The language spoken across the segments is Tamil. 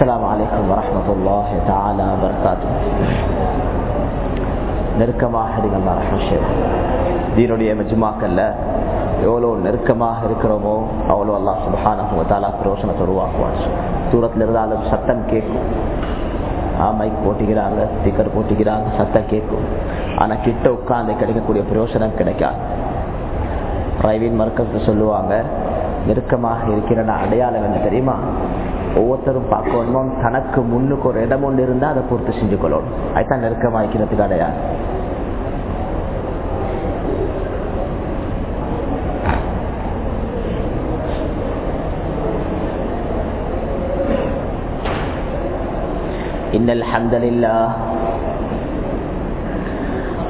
السلام عليكم ورحمة الله تعالى وبركاته நெருக்கமாக இருங்க அல்லா ரஹ்மஷேவ் தீனுடைய மஜ்மாக்கல்ல எவ்வளோ நெருக்கமாக இருக்கிறோமோ அவ்வளோ அல்லா சுபஹானஹு தாலா பிரோசனத்தை உருவாக்குவார் தூரத்தில் இருந்தாலும் சத்தம் கேட்கும் மைக் போட்டிக்கிறாங்க ஸ்பீக்கர் போட்டிக்கிறாங்க சத்தம் கேட்கும் ஆனால் கிட்ட உட்காந்து கிடைக்கக்கூடிய பிரயோசனம் கிடைக்காது டிரைவிங் மர்க்கஸ் சொல்லுவாங்க நெருக்கமாக இருக்கிற அடையாளம் என்ன தெரியுமா ஒவ்வொருத்தரும் பார்க்கணும் தனக்கு முன்னுக்கு ஒரு இடம் ஒன்று இருந்தால் அதை பொறுத்து செஞ்சு கொள்ளணும் அதுதான் நெருக்கமாக இருக்கிறதுக்கு அடையாளம் إن الحمد لله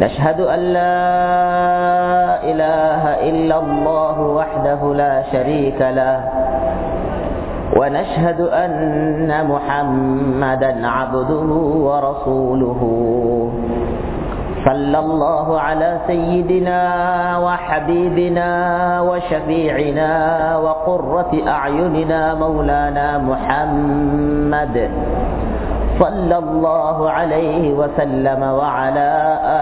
نشهد أن لا إله إلا الله وحده لا شريك له ونشهد أن محمدا عبده ورسوله. صلى الله على سيدنا وحبيبنا وشفيعنا وقرة أعيننا مولانا محمد صلى الله عليه وسلم وعلى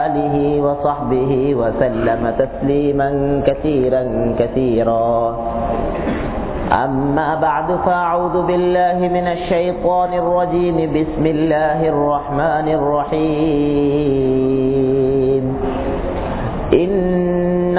آله وصحبه وسلم تسليما كثيرا كثيرا. أما بعد فأعوذ بالله من الشيطان الرجيم. بسم الله الرحمن الرحيم. إن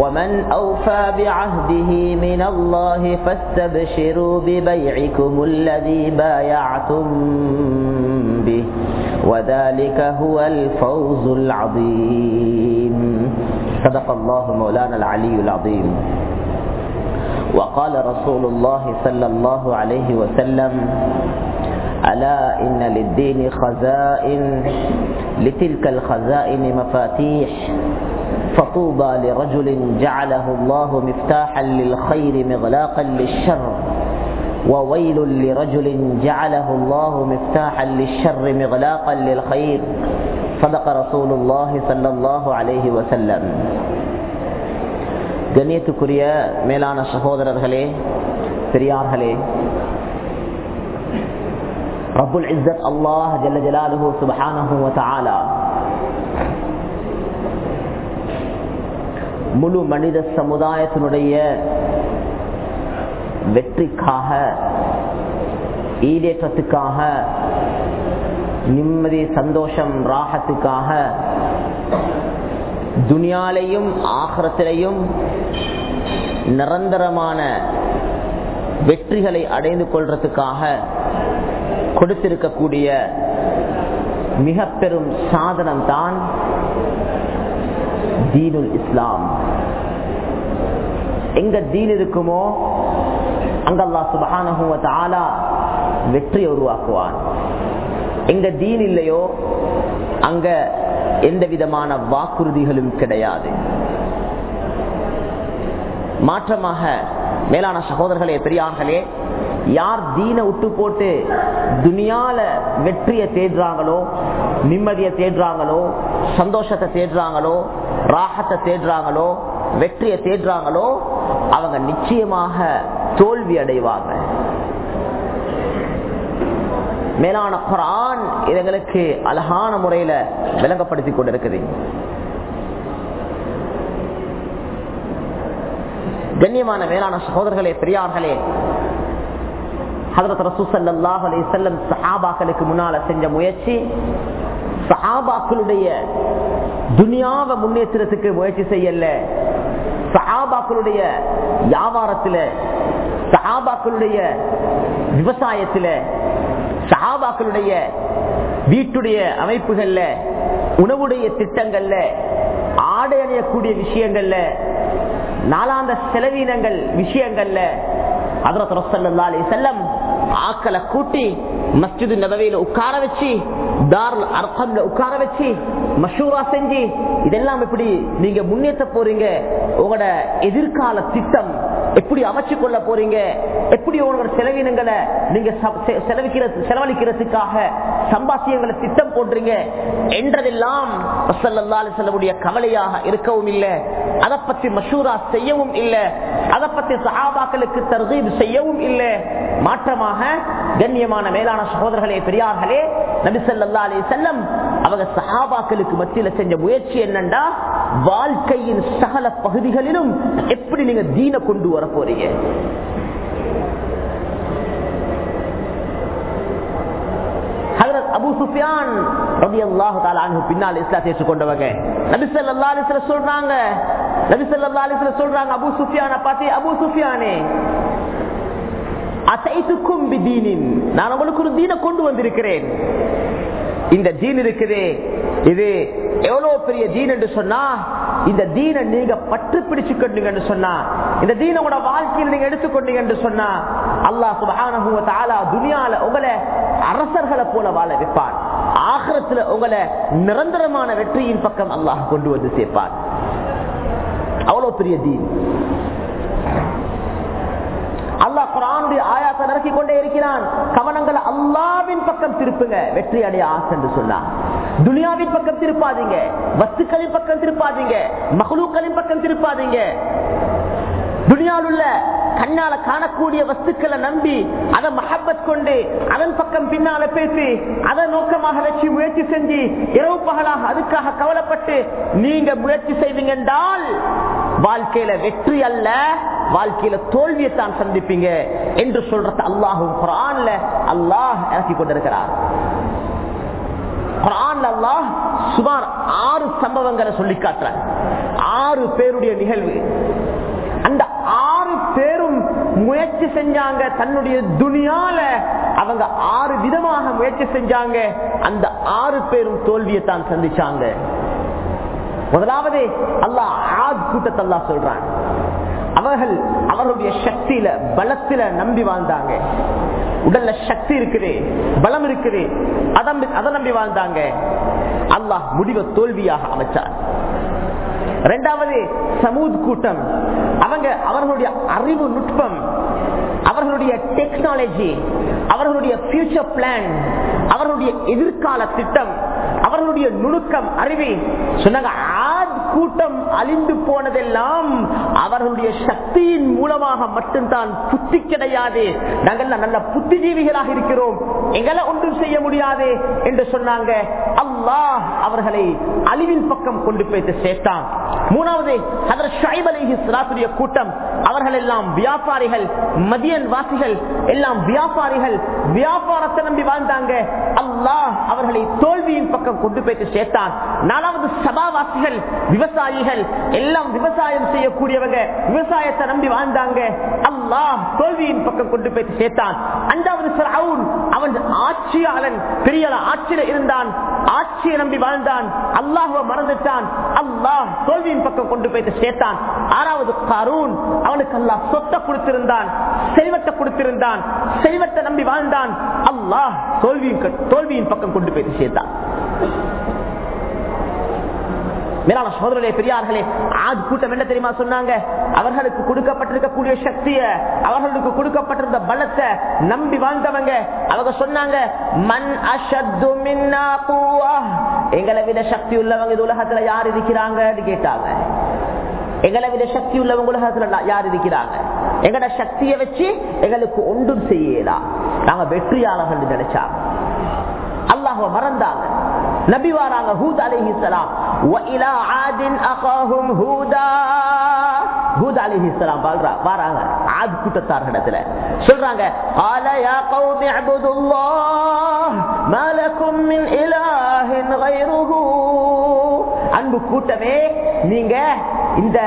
ومن أوفى بعهده من الله فاستبشروا ببيعكم الذي بايعتم به وذلك هو الفوز العظيم. صدق الله مولانا العلي العظيم. وقال رسول الله صلى الله عليه وسلم ألا إن للدين خزائن لتلك الخزائن مفاتيح فطوبى لرجل جعله الله مفتاحا للخير مغلاقا للشر وويل لرجل جعله الله مفتاحا للشر مغلاقا للخير صدق رسول الله صلى الله عليه وسلم கண்ணியத்துக்குரிய மேலான சகோதரர்களே பெரியார்களே ரபுல் இஸ்ஸத் அல்லாஹ் ஜல்ல ஜலாலுஹு சுபஹானஹு வ தஆலா முழு மனித சமுதாயத்தினுடைய வெற்றிக்காக ஈடேற்றத்துக்காக நிம்மதி சந்தோஷம் ராகத்துக்காக துனியாலையும் ஆகரத்திலையும் நிரந்தரமான வெற்றிகளை அடைந்து கொள்றதுக்காக கொடுத்திருக்கக்கூடிய மிக பெரும் சாதனம் தான் தீனுல் இஸ்லாம். எங்க தீன் இருக்குமோ அங்க அல்லா சுபான வெற்றியை உருவாக்குவான். எங்க தீன் இல்லையோ அங்க எந்த விதமான வாக்குறுதிகளும் கிடையாது. மாற்றமாக மேலான சகோதரர்களே பெரியார்களே யார் தீன விட்டு போட்டு துனியால வெற்றியை தேடுறாங்களோ நிம்மதியை தேடுறாங்களோ சந்தோஷத்தை தேடுறாங்களோ ராகத்தை தேடுறாங்களோ வெற்றியை தேடுறாங்களோ அவங்க நிச்சயமாக தோல்வி அடைவாங்க. மேலான குரான் இதுங்களுக்கு அழகான முறையில விளங்கப்படுத்தி கொண்டிருக்குது. கண்ணியமான மேலான சகோதரர்களே பெரியார்களே ஹதரத் ரசூசல்லாஹ் அலி செல்லம் சஹாபாக்களுக்கு முன்னால செஞ்ச முயற்சி சஹாபாக்களுடைய துனியாவை முன்னேற்றத்துக்கு முயற்சி செய்யல. சஹாபாக்களுடைய வியாபாரத்துல சஹாபாக்களுடைய விவசாயத்துல சஹாபாக்களுடைய வீட்டுடைய அமைப்புகள்ல உணவுடைய திட்டங்கள்ல ஆடை அணியக்கூடிய விஷயங்கள்ல நாளாந்த செலவீனங்கள் விஷயங்கள்ல அதரத் ரசல்லா செல்லம் ஆக்களை கூட்டி மஸ்ஜிது நபவையில உட்கார வச்சு தார்ல அர்கம்ல உட்கார வச்சு மஷூரா செஞ்சு இதெல்லாம் எப்படி நீங்க முன்னேற்ற போறீங்க? உங்களோட எதிர்கால திட்டம் எப்படி அமைச்சு கொள்ள போறீங்க? எப்படி உங்களோட செலவினங்களை நீங்க செலவிக்கிற செலவழிக்கிறதுக்காக சம்பாத்தியங்களை திட்டம் போடுறீங்க? என்றதெல்லாம் செல்லவுடைய கவலையாக இருக்கவும் இல்லை. அதை பத்தி மஷூரா செய்யவும் இல்லை. அதை பத்தி சகாபாக்களுக்கு தர்தீப் செய்யவும் இல்லை. மாற்றமாக கண்ணியமான மேலான சகோதரர்களே பெரியார்களே நபிசல்லா அலி செல்லம் அவங்க சஹாபாக்களுக்கு மத்தியில செஞ்ச முயற்சி என்னண்டா? வாழ்க்கையின் சகல பகுதிகளிலும் எப்படி நீங்க தீன கொண்டு வர போறீங்க? அபு சுஃபியான் பின்னால் இஸ்லாத்தை ஏற்றுக்கொண்டவங்க. சொல்றாங்க. நபிசல்லா அலிஸ்ல சொல்றாங்க அபு சுஃபியான பார்த்து அபு சுஃபியானே அசைத்துக்கும் நான் உங்களுக்கு ஒரு தீன கொண்டு வந்திருக்கிறேன். இந்த தீன் இருக்குதே. இது எவ்வளவு பெரிய தீன் என்று சொன்னா இந்த தீனை நீங்க பற்று பிடிச்சு கொண்டீங்க சொன்னா இந்த தீன வாழ்க்கையில் நீங்க எடுத்துக்கொண்டீங்க என்று சொன்னா அல்லாஹ் சுபஹானஹு வ தஆலா துனியால உங்களை அரசர்களை போல வாழ வைப்பான். ஆகரத்துல உங்களை நிரந்தரமான வெற்றியின் பக்கம் அல்லாஹ் கொண்டு வந்து சேர்ப்பான். அவ்வளவு பெரிய தீன். அப்படி ஆயாச ஆயாத்தை நடத்தி கொண்டே இருக்கிறான். கவனங்கள் அல்லாவின் பக்கம் திருப்புங்க. வெற்றி அடைய ஆசை என்று சொன்னான் துனியாவின் பக்கம் திருப்பாதீங்க. வஸ்துக்களின் பக்கம் திருப்பாதீங்க. மகளூக்களின் பக்கம் திருப்பாதீங்க. துனியாவில் உள்ள கண்ணால காணக்கூடிய வஸ்துக்களை நம்பி அதை மஹப்பத் கொண்டு அதன் பக்கம் பின்னால பேசி அதை நோக்கமாக வச்சு முயற்சி செஞ்சு இரவு பகலாக அதுக்காக கவலைப்பட்டு நீங்க முயற்சி செய்வீங்க என்றால் வாழ்க்கையில வெற்றி அல்ல வாழ்க்கையில தோல்வியை தான் சந்திப்பீங்க என்று சொல்றது அல்லாஹும் குரான்ல அல்லாஹ் இறக்கி கொண்டிருக்கிறார். குரான் அல்லாஹ் சுமார் ஆறு சம்பவங்களை சொல்லி காட்டுற ஆறு பேருடைய நிகழ்வு. அந்த ஆறு பேரும் முயற்சி செஞ்சாங்க. தன்னுடைய துணியால அவங்க ஆறு விதமாக முயற்சி செஞ்சாங்க. அந்த ஆறு பேரும் தோல்வியை தான் சந்திச்சாங்க. முதலாவது அல்லாஹ் ஆத் கூட்டத்தல்லா சொல்றான். அவர்கள் அவர்களுடைய சக்தியில பலத்தில நம்பி வாழ்ந்தாங்க. உடல்ல சக்தி இருக்குது பலம் இருக்குது. அதை நம்பி வாழ்ந்தாங்க. அல்லாஹ் முடிவை தோல்வியாக அமைச்சார். இரண்டாவது சமூத் கூட்டம். அவங்க அவர்களுடைய அறிவு நுட்பம் அவர்களுடைய டெக்னாலஜி அவர்களுடைய பியூச்சர் பிளான் அவர்களுடைய எதிர்கால திட்டம் அவர்களுடைய நுணுக்கம் அறிவி. சொன்னாங்க கூட்டம் அழிந்து போனதெல்லாம் அவர்களுடைய சக்தியின் மூலமாக மட்டும்தான் புத்தி கிடையாது. நாங்கள் நல்ல புத்திஜீவிகளாக இருக்கிறோம். எங்களை ஒன்றும் செய்ய முடியாது என்று சொன்னாங்க. அல்லாஹ் அவர்களை அழிவின் பக்கம் கொண்டு போய்த்து சேர்த்தான் மூணாவது அதர் ஷைப் அலிஹி சலாத்துடைய கூட்டம். அவர்கள் எல்லாம் வியாபாரிகள் மதியன் வாசிகள் எல்லாம் வியாபாரிகள் வியாபாரத்தை நம்பி வாழ்ந்தாங்க. அல்லாஹ் அவர்களை தோல்வியின் பக்கம் கொண்டு போய்த்து சேர்த்தான் நாலாவது சபாவாசிகள் விவசாயிகள் எல்லாம் விவசாயம் செய்யக்கூடியவங்க விவசாயத்தை நம்பி வாழ்ந்தாங்க. அல்லாஹ் தோல்வியின் பக்கம் கொண்டு போய்த்து சேர்த்தான் அஞ்சாவது அவன் ஆட்சியாளன் பெரிய ஆட்சியில இருந்தான் ஆட்சியை நம்பி வாழ்ந்தான் அல்லாஹுவ மறந்துட்டான். அல்லாஹ் தோல்வியின் பக்கம் கொண்டு போயிட்டு சேர்த்தான். ஆறாவது கரூன் அவனுக்கு அல்லாஹ் சொத்தை கொடுத்திருந்தான் செல்வத்தை கொடுத்திருந்தான் செல்வத்தை நம்பி வாழ்ந்தான். அல்லாஹ் தோல்வியின் தோல்வியின் பக்கம் கொண்டு போயிட்டு சேர்த்தான். மேலான சோதரர்களே பெரியார்களே ஆஜ் கூட்டம் என்ன தெரியுமா சொன்னாங்க? அவர்களுக்கு கொடுக்கப்பட்டிருக்கக்கூடிய சக்திய அவர்களுக்கு கொடுக்கப்பட்டிருந்த பலத்தை நம்பி வாழ்ந்தவங்க. அவங்க சொன்னாங்க மண் அஷத்து மின்னா எங்களை விட சக்தி உள்ளவங்க இது உலகத்துல யார் இருக்கிறாங்க கேட்டாங்க. எங்களை விட சக்தி உள்ளவங்க உலகத்துல யார் இருக்கிறாங்க? எங்கட சக்தியை வச்சு எங்களுக்கு ஒன்றும் செய்யலாம் நாங்க வெற்றியாளர்கள் நினைச்சாங்க. அல்லாஹ மறந்தாங்க. நபி வாராங்க ஹூத் அலிஹி சலாம் இலா ஆதின் அகாஹும் ஹூதா ஹூத் அலிஹி சலாம் வாராங்க ஆத் கூட்டத்தார் இடத்துல சொல்றாங்க ஆலயா கௌமி அபுதுல்லாஹ் மலக்கும் மின் இலாஹின் கைருஹு அன்பு கூட்டமே நீங்க இந்த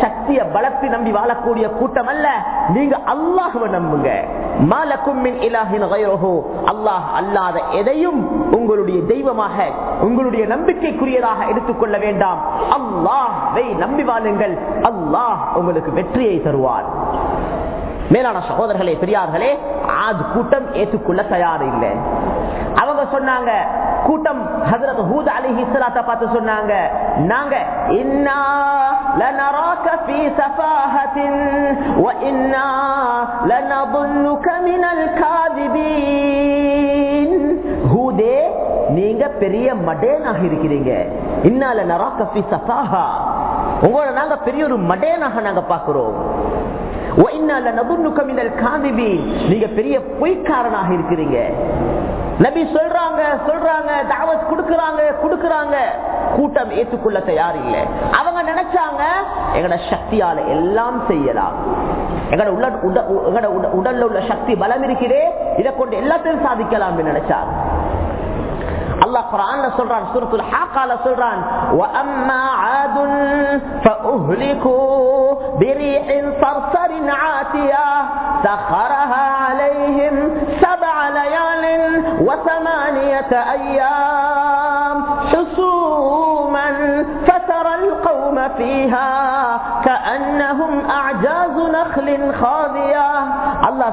சக்திய பலத்தை நம்பி வாழக்கூடிய கூட்டம் அல்ல நீங்க அல்லாஹுவை நம்புங்க. மாலக்கும் இலாஹின் அல்லாஹ் அல்லாத எதையும் உங்களுடைய தெய்வமாக உங்களுடைய நம்பிக்கைக்குரியதாக எடுத்துக்கொள்ள வேண்டாம். அல்லாஹை நம்பி வாழுங்கள். அல்லாஹ் உங்களுக்கு வெற்றியை தருவார். மேலான சகோதரர்களே பெரியார்களே ஆது கூட்டம் ஏற்றுக்கொள்ள தயார் இல்லை. அவங்க சொன்னாங்க கூட்டம் ஹசரத் ஹூத் அலி ஹிஸ்லாத்த பார்த்து சொன்னாங்க. நாங்க இன்னா لنراك في سفاهة وإنا لنظنك من الكاذبين ஹூதே நீங்க பெரிய மடேனாக இருக்கிறீங்க. இன்னால நராக்க ஃபி சஃபாஹா. உங்களை நாங்க பெரிய ஒரு மடேனாக நாங்க பாக்குறோம் நீங்க பெரிய பொய்க்காரனாக இருக்கிறீங்க. நபி சொல்றாங்க சொல்றாங்க தாவத் கொடுக்கறாங்க கொடுக்கறாங்க. கூட்டம் ஏற்றுக்கொள்ள தயார் இல்லை. அவங்க நினைச்சாங்க எங்கட சக்தியால எல்லாம் செய்யலாம். எங்கட உள்ள எங்கட உடல்ல உள்ள சக்தி பலம் இருக்கிறே இதை கொண்டு எல்லாத்தையும் சாதிக்கலாம் நினைச்சாங்க. அல்லாஹ் குர்ஆன்ல சொல்றான் சூரத்துல் ஹாக்கால சொல்றான் وَأَمَّا عَادٌ فَأُهْلِكُوا بِرِيحٍ صَرْصَرٍ عَاتِيَةٍ سَخَّرَهَا عَلَيْهِمْ سَبْعَ لَيَالٍ وَثَمَانِيَةَ أَيَّامٍ அல்லா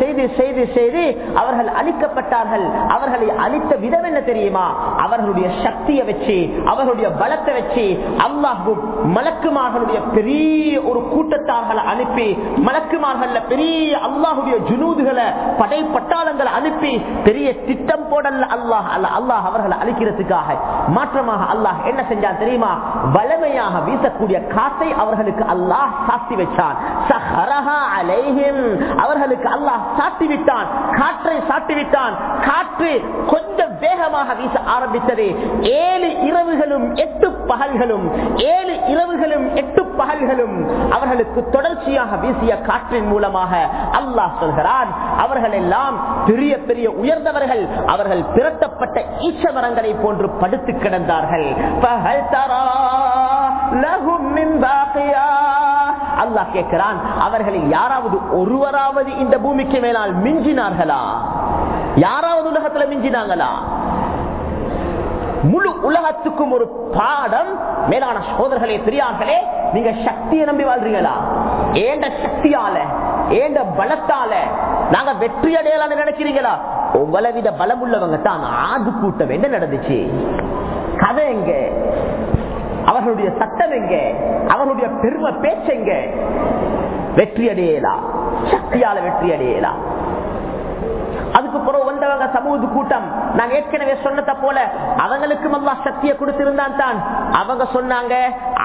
செய்து செய்து செய்து அவர்கள் அழிக்கப்பட்டார்கள் அவர்களை அழித்த விதம் என்ன தெரியுமா அவர்களுடைய சக்தியை வச்சு அவர்களுடைய பலத்தை வச்சு அல்லாஹு மலக்குமார்களுடைய பெரிய ஒரு கூட்டத்தார்களை அனுப்பி மலக்குமார்கள் பெரிய அல்லாஹுடைய ஜுனூதுகளை படை பட்டாளங்களை அனுப்பி பெரிய திட்டம் போடல அல்லாஹ் அல்ல அல்லாஹ் அவர்களை அழிக்கிறதுக்காக. மாற்றமாக அல்லாஹ் என்ன செஞ்சான் தெரியுமா? வளமையாக வீசக்கூடிய காத்தை அவர்களுக்கு அல்லாஹ் சாத்தி வச்சான். அவர்களுக்கு அல்லாஹ் சாட்டிவிட்டான் காற்றை சாட்டிவிட்டான் காற்று கொஞ்சம் வேகமாக வீச ஆரம்பித்தது. ஏழு இரவுகளும் எட்டு பகல்களும் ஏழு இரவுகளும் எட்டு பகல்களும் அவர்களுக்கு தொடர்ச்சியாக வீசிய காற்றின் மூலமாக அல்லாஹ் சொல்கிறான். அவர்கள் எல்லாம் பெரிய பெரிய உயர்ந்தவர்கள் அவர்கள் திரட்டப்பட்ட ஈச்ச மரங்களை போன்று படுத்து கிடந்தார்கள். பகல் தரா லகும் மின் பாக்கியா அல்லாஹ் கேட்கிறான் அவர்களில் யாராவது ஒருவராவது இந்த பூமிக்கு மேலால் மிஞ்சினார்களா? யாராவது உலகத்துல மிஞ்சினாங்களா? முழு உலகத்துக்கும் ஒரு பாடம் மேலான சோதர்களே பெரியார்களே நீங்க சக்தியை நம்பி வாழ்றீங்களா? ஏண்ட சக்தியால ஏண்ட பலத்தால நாங்க வெற்றி அடையலான்னு நினைக்கிறீங்களா? உங்களவித பலம் உள்ளவங்க தான் ஆது கூட்டம் என்ன நடந்துச்சு? கதை எங்க? அவர்களுடைய சட்டம் எங்க? அவர்களுடைய பெருமை பேச்செங்க வெற்றி அடையலாம் சக்தியால வெற்றி அடையலாம் அதுக்கு பிறகு வந்தவங்க சமூக கூட்டம் நான் ஏற்கனவே சொன்னத போல அவங்களுக்கும் அல்லா சக்தியை கொடுத்திருந்தான் தான் அவங்க சொன்னாங்க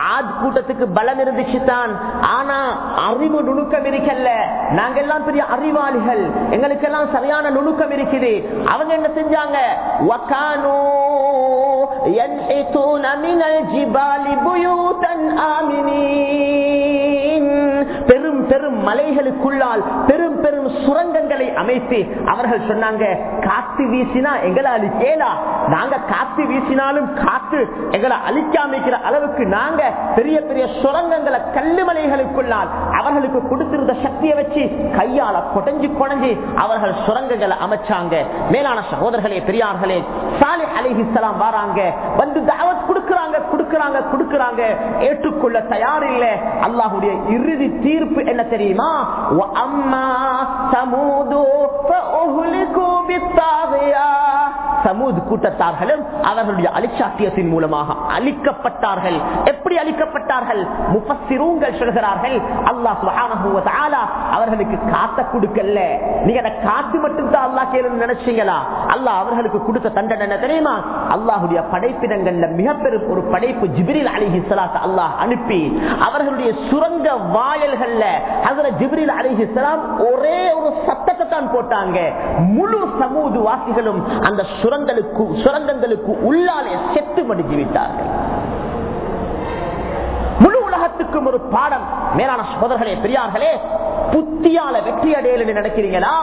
ஆத் கூட்டத்துக்கு பலம் இருந்துச்சு தான் ஆனா அறிவு நுணுக்கம் இருக்கல்ல நாங்க எல்லாம் பெரிய அறிவாளிகள் எங்களுக்கெல்லாம் சரியான நுணுக்கம் இருக்குது அவங்க என்ன செஞ்சாங்க ينحتون من الجبال بيوتا آمنين பெரும் பெரும் மலைகளுக்குள்ளால் பெரும் பெரும் சுரங்கங்களை அமைத்து அவர்கள் சொன்னாங்க காத்து வீசினா எங்களை அழிக்கலா? நாங்க காத்து வீசினாலும் காத்து எங்களை அழிக்காமிக்கிற அளவுக்கு நாங்க பெரிய பெரிய சுரங்கங்களை கல்லு மலைகளுக்குள்ளால் அவர்களுக்கு கொடுத்திருந்த சக்தியை வச்சு கையால கொடைஞ்சு கொடைஞ்சு அவர்கள் சுரங்கங்களை அமைச்சாங்க. மேலான சகோதரர்களே பெரியார்களே சாலை அலிஹிஸ்லாம் வாராங்க வந்து தாவத் கொடுக்கறாங்க கொடுக்கறாங்க கொடுக்கறாங்க. ஏற்றுக்கொள்ள தயார் இல்லை அல்லாஹுடைய இறுதி தீர்ப்பு என்ன தெரியுமா? அம்மா சமூது சமூது கூட்டத்தார்களும் அவர்களுடைய அலிச்சாத்தியத்தின் மூலமாக அழிக்கப்பட்டார்கள். எப்படி அழிக்கப்பட்டார்கள்? முப்பத்திரூங்கள் சொல்கிறார்கள் அல்லாஹ் சுப்ஹானஹு அவர்களுக்கு காத்த கொடுக்கல நீங்க அதை காத்து மட்டும் தான் அல்லாஹ் கேளுன்னு நினைச்சீங்களா? அல்லாஹ் அவர்களுக்கு கொடுத்த தண்டனை என்ன தெரியுமா? அல்லாஹுடைய படைப்பிடங்கள்ல மிக பெரும் ஒரு படைப்பு ஜிபிரில் அலிஹி சலாத் அல்லாஹ் அனுப்பி அவர்களுடைய சுரங்க வாயல்கள்ல அதுல ஜிபிரில் அலிஹி சலாம் ஒரே ஒரு சத்தத்தை தான் போட்டாங்க. முழு சமூது வாசிகளும் அந்த சுரங்களுக்கு சுரங்கங்களுக்கு உள்ளாலே செத்து மடிஞ்சு விட்டார்கள். முழு உலகத்துக்கும் ஒரு பாடம். மேலான சோதர்களே பெரியார்களே புத்தியால வெற்றி அடையல நினைக்கிறீங்களா?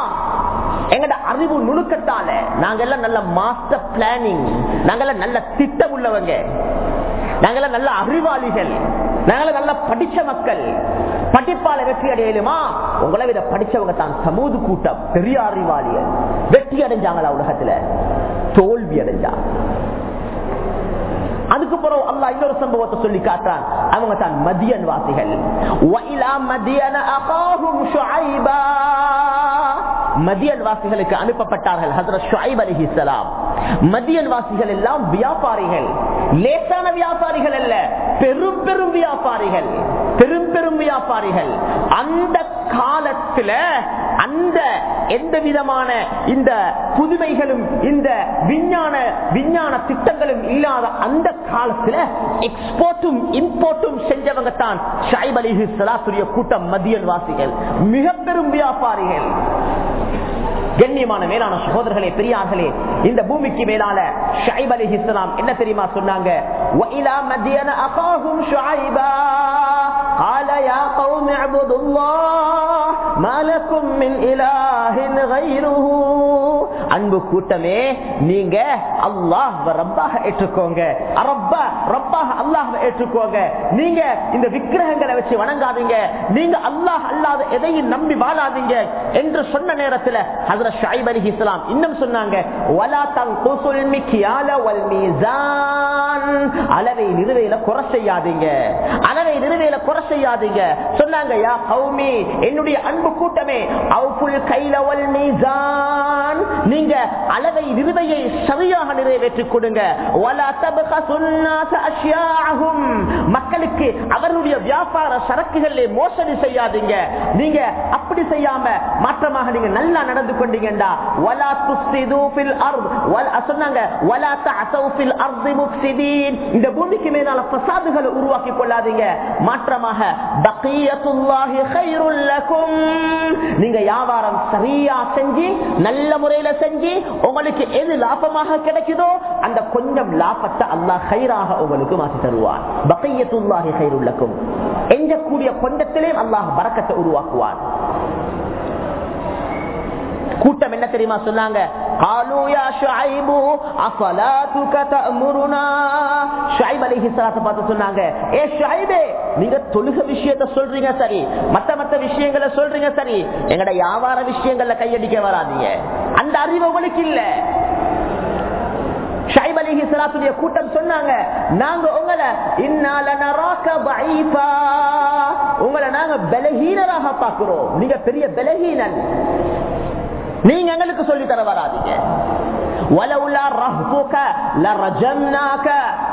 எங்கட அறிவு நுணுக்கத்தால நாங்கெல்லாம் நல்ல மாஸ்டர் பிளானிங் நாங்கெல்லாம் நல்ல திட்டம் உள்ளவங்க. நாங்கெல்லாம் நல்ல அறிவாளிகள். நாங்களாம் நல்ல படிச்ச மக்கள். படிப்பால வெற்றி அடையலுமா? உங்களை விட படிச்சவங்க தான் சமூக கூட்டம் பெரிய அறிவாளிகள். வெற்றி அடைஞ்சாங்களா உலகத்துல? தோல்வி அடைஞ்சாங்க அதுக்கு பிறகு அல்லா இன்னொரு சம்பவத்தை சொல்லி காட்டான் அவங்க தான் மதியன் வாசிகள் மதியன் வாசிகளுக்கு அனுப்பப்பட்டார்கள். ஹசரத் ஷாயிப் அலி இஸ்லாம் மதியன் வாசிகள் எல்லாம் வியாபாரிகள். லேசான வியாபாரிகள் அல்ல. பெரும் பெரும் வியாபாரிகள். பெரும் பெரும் வியாபாரிகள். அந்த காலத்துல அந்த எந்த விதமான இந்த புதுமைகளும் இந்த விஞ்ஞான விஞ்ஞான திட்டங்களும் இல்லாத அந்த காலத்துல எக்ஸ்போர்ட்டும் இம்போர்ட்டும் செஞ்சவங்க தான் ஷாயிப் அலிஹி சலாத்துடைய கூட்டம் மதியல் வாசிகள் மிக பெரும் வியாபாரிகள். கண்ணியமான மேலான சகோதரர்களே பெரியார்களே இந்த பூமிக்கு மேலான ஷாயிப் அலி இஸ்லாம் என்ன தெரியுமா சொன்னாங்க وَإِلَى مَدْيَنَ أَخَاهُمْ شُعَيْبًا قَالَ يَا قَوْمِ اعْبُدُوا اللَّهَ مَا لَكُمْ مِنْ إِلَٰهٍ غَيْرُهُ அன்பு கூட்டமே நீங்க அல்லாஹ் ரப்பாக ஏற்றுக்கோங்க. ரப்பாக அல்லாஹ் ஏற்றுக்கோங்க. நீங்க இந்த விக்கிரகங்களை வச்சு வணங்காதீங்க. நீங்க அல்லாஹ் அல்லாத எதையும் நம்பி வாழாதீங்க என்று சொன்ன நேரத்தில் ஷாயிப் அலி இஸ்லாம் இன்னும் சொன்னாங்க வலா வல் அளவை நிறுவையில குறை செய்யாதீங்க. அளவை நிறுவையில குறை செய்யாதீங்க. சொன்னாங்க யா கௌமி என்னுடைய அன்பு கூட்டமே அவுஃபுல் கைல வல் மீசான். நீங்க அளவை நிறுவையை சரியாக நிறைவேற்றிக் கொடுங்க. மக்களுக்கு அவருடைய வியாபார சரக்குகளிலே மோசடி செய்யாதீங்க. நீங்க அப்படி செய்யாம மாற்றமாக நீங்க நல்லா நடந்து கொண்டீங்கடா சொன்னாங்க வலா தஅஸவு ஃபில் இந்த பூமிக்கு மேலால ஃபசாதுகளை உருவாக்கி கொள்ளாதீங்க. மாற்றமாக பக்கியத்துல்லாஹி கைருல் லகும். நீங்க வியாபாரம் சரியா செஞ்சு நல்ல முறையில செஞ்சு உங்களுக்கு எது லாபமாக கிடைக்குதோ அந்த கொஞ்சம் லாபத்தை அல்லாஹ் ஹைராக உங்களுக்கு மாற்றி தருவான் பக்கையத்துள்ளாகி ஹைருள்ளக்கும் எஞ்சக்கூடிய கொஞ்சத்திலே அல்லாஹ் பறக்கத்தை உருவாக்குவார். கூட்டம் என்ன தெரியுமா சொன்னாங்க? நீங்க தொழுக விஷயத்த சொல்றீங்க சரி. மத்த மத்த விஷயங்களை சொல்றீங்க சரி. எங்கட வியாபார விஷயங்கள்ல கையடிக்க வராதீங்க. அந்த அறிவு உங்களுக்கு இல்ல. ஷைப் அலிஹி சலாத்துடைய கூட்டம் சொன்னாங்க நாங்க உங்களை இன்னால நராக்க பைபா உங்களை நாங்க பலகீனராக பார்க்கிறோம். நீங்க பெரிய பலகீனன். நீங்க எங்களுக்கு சொல்லி தர வராதிங்க.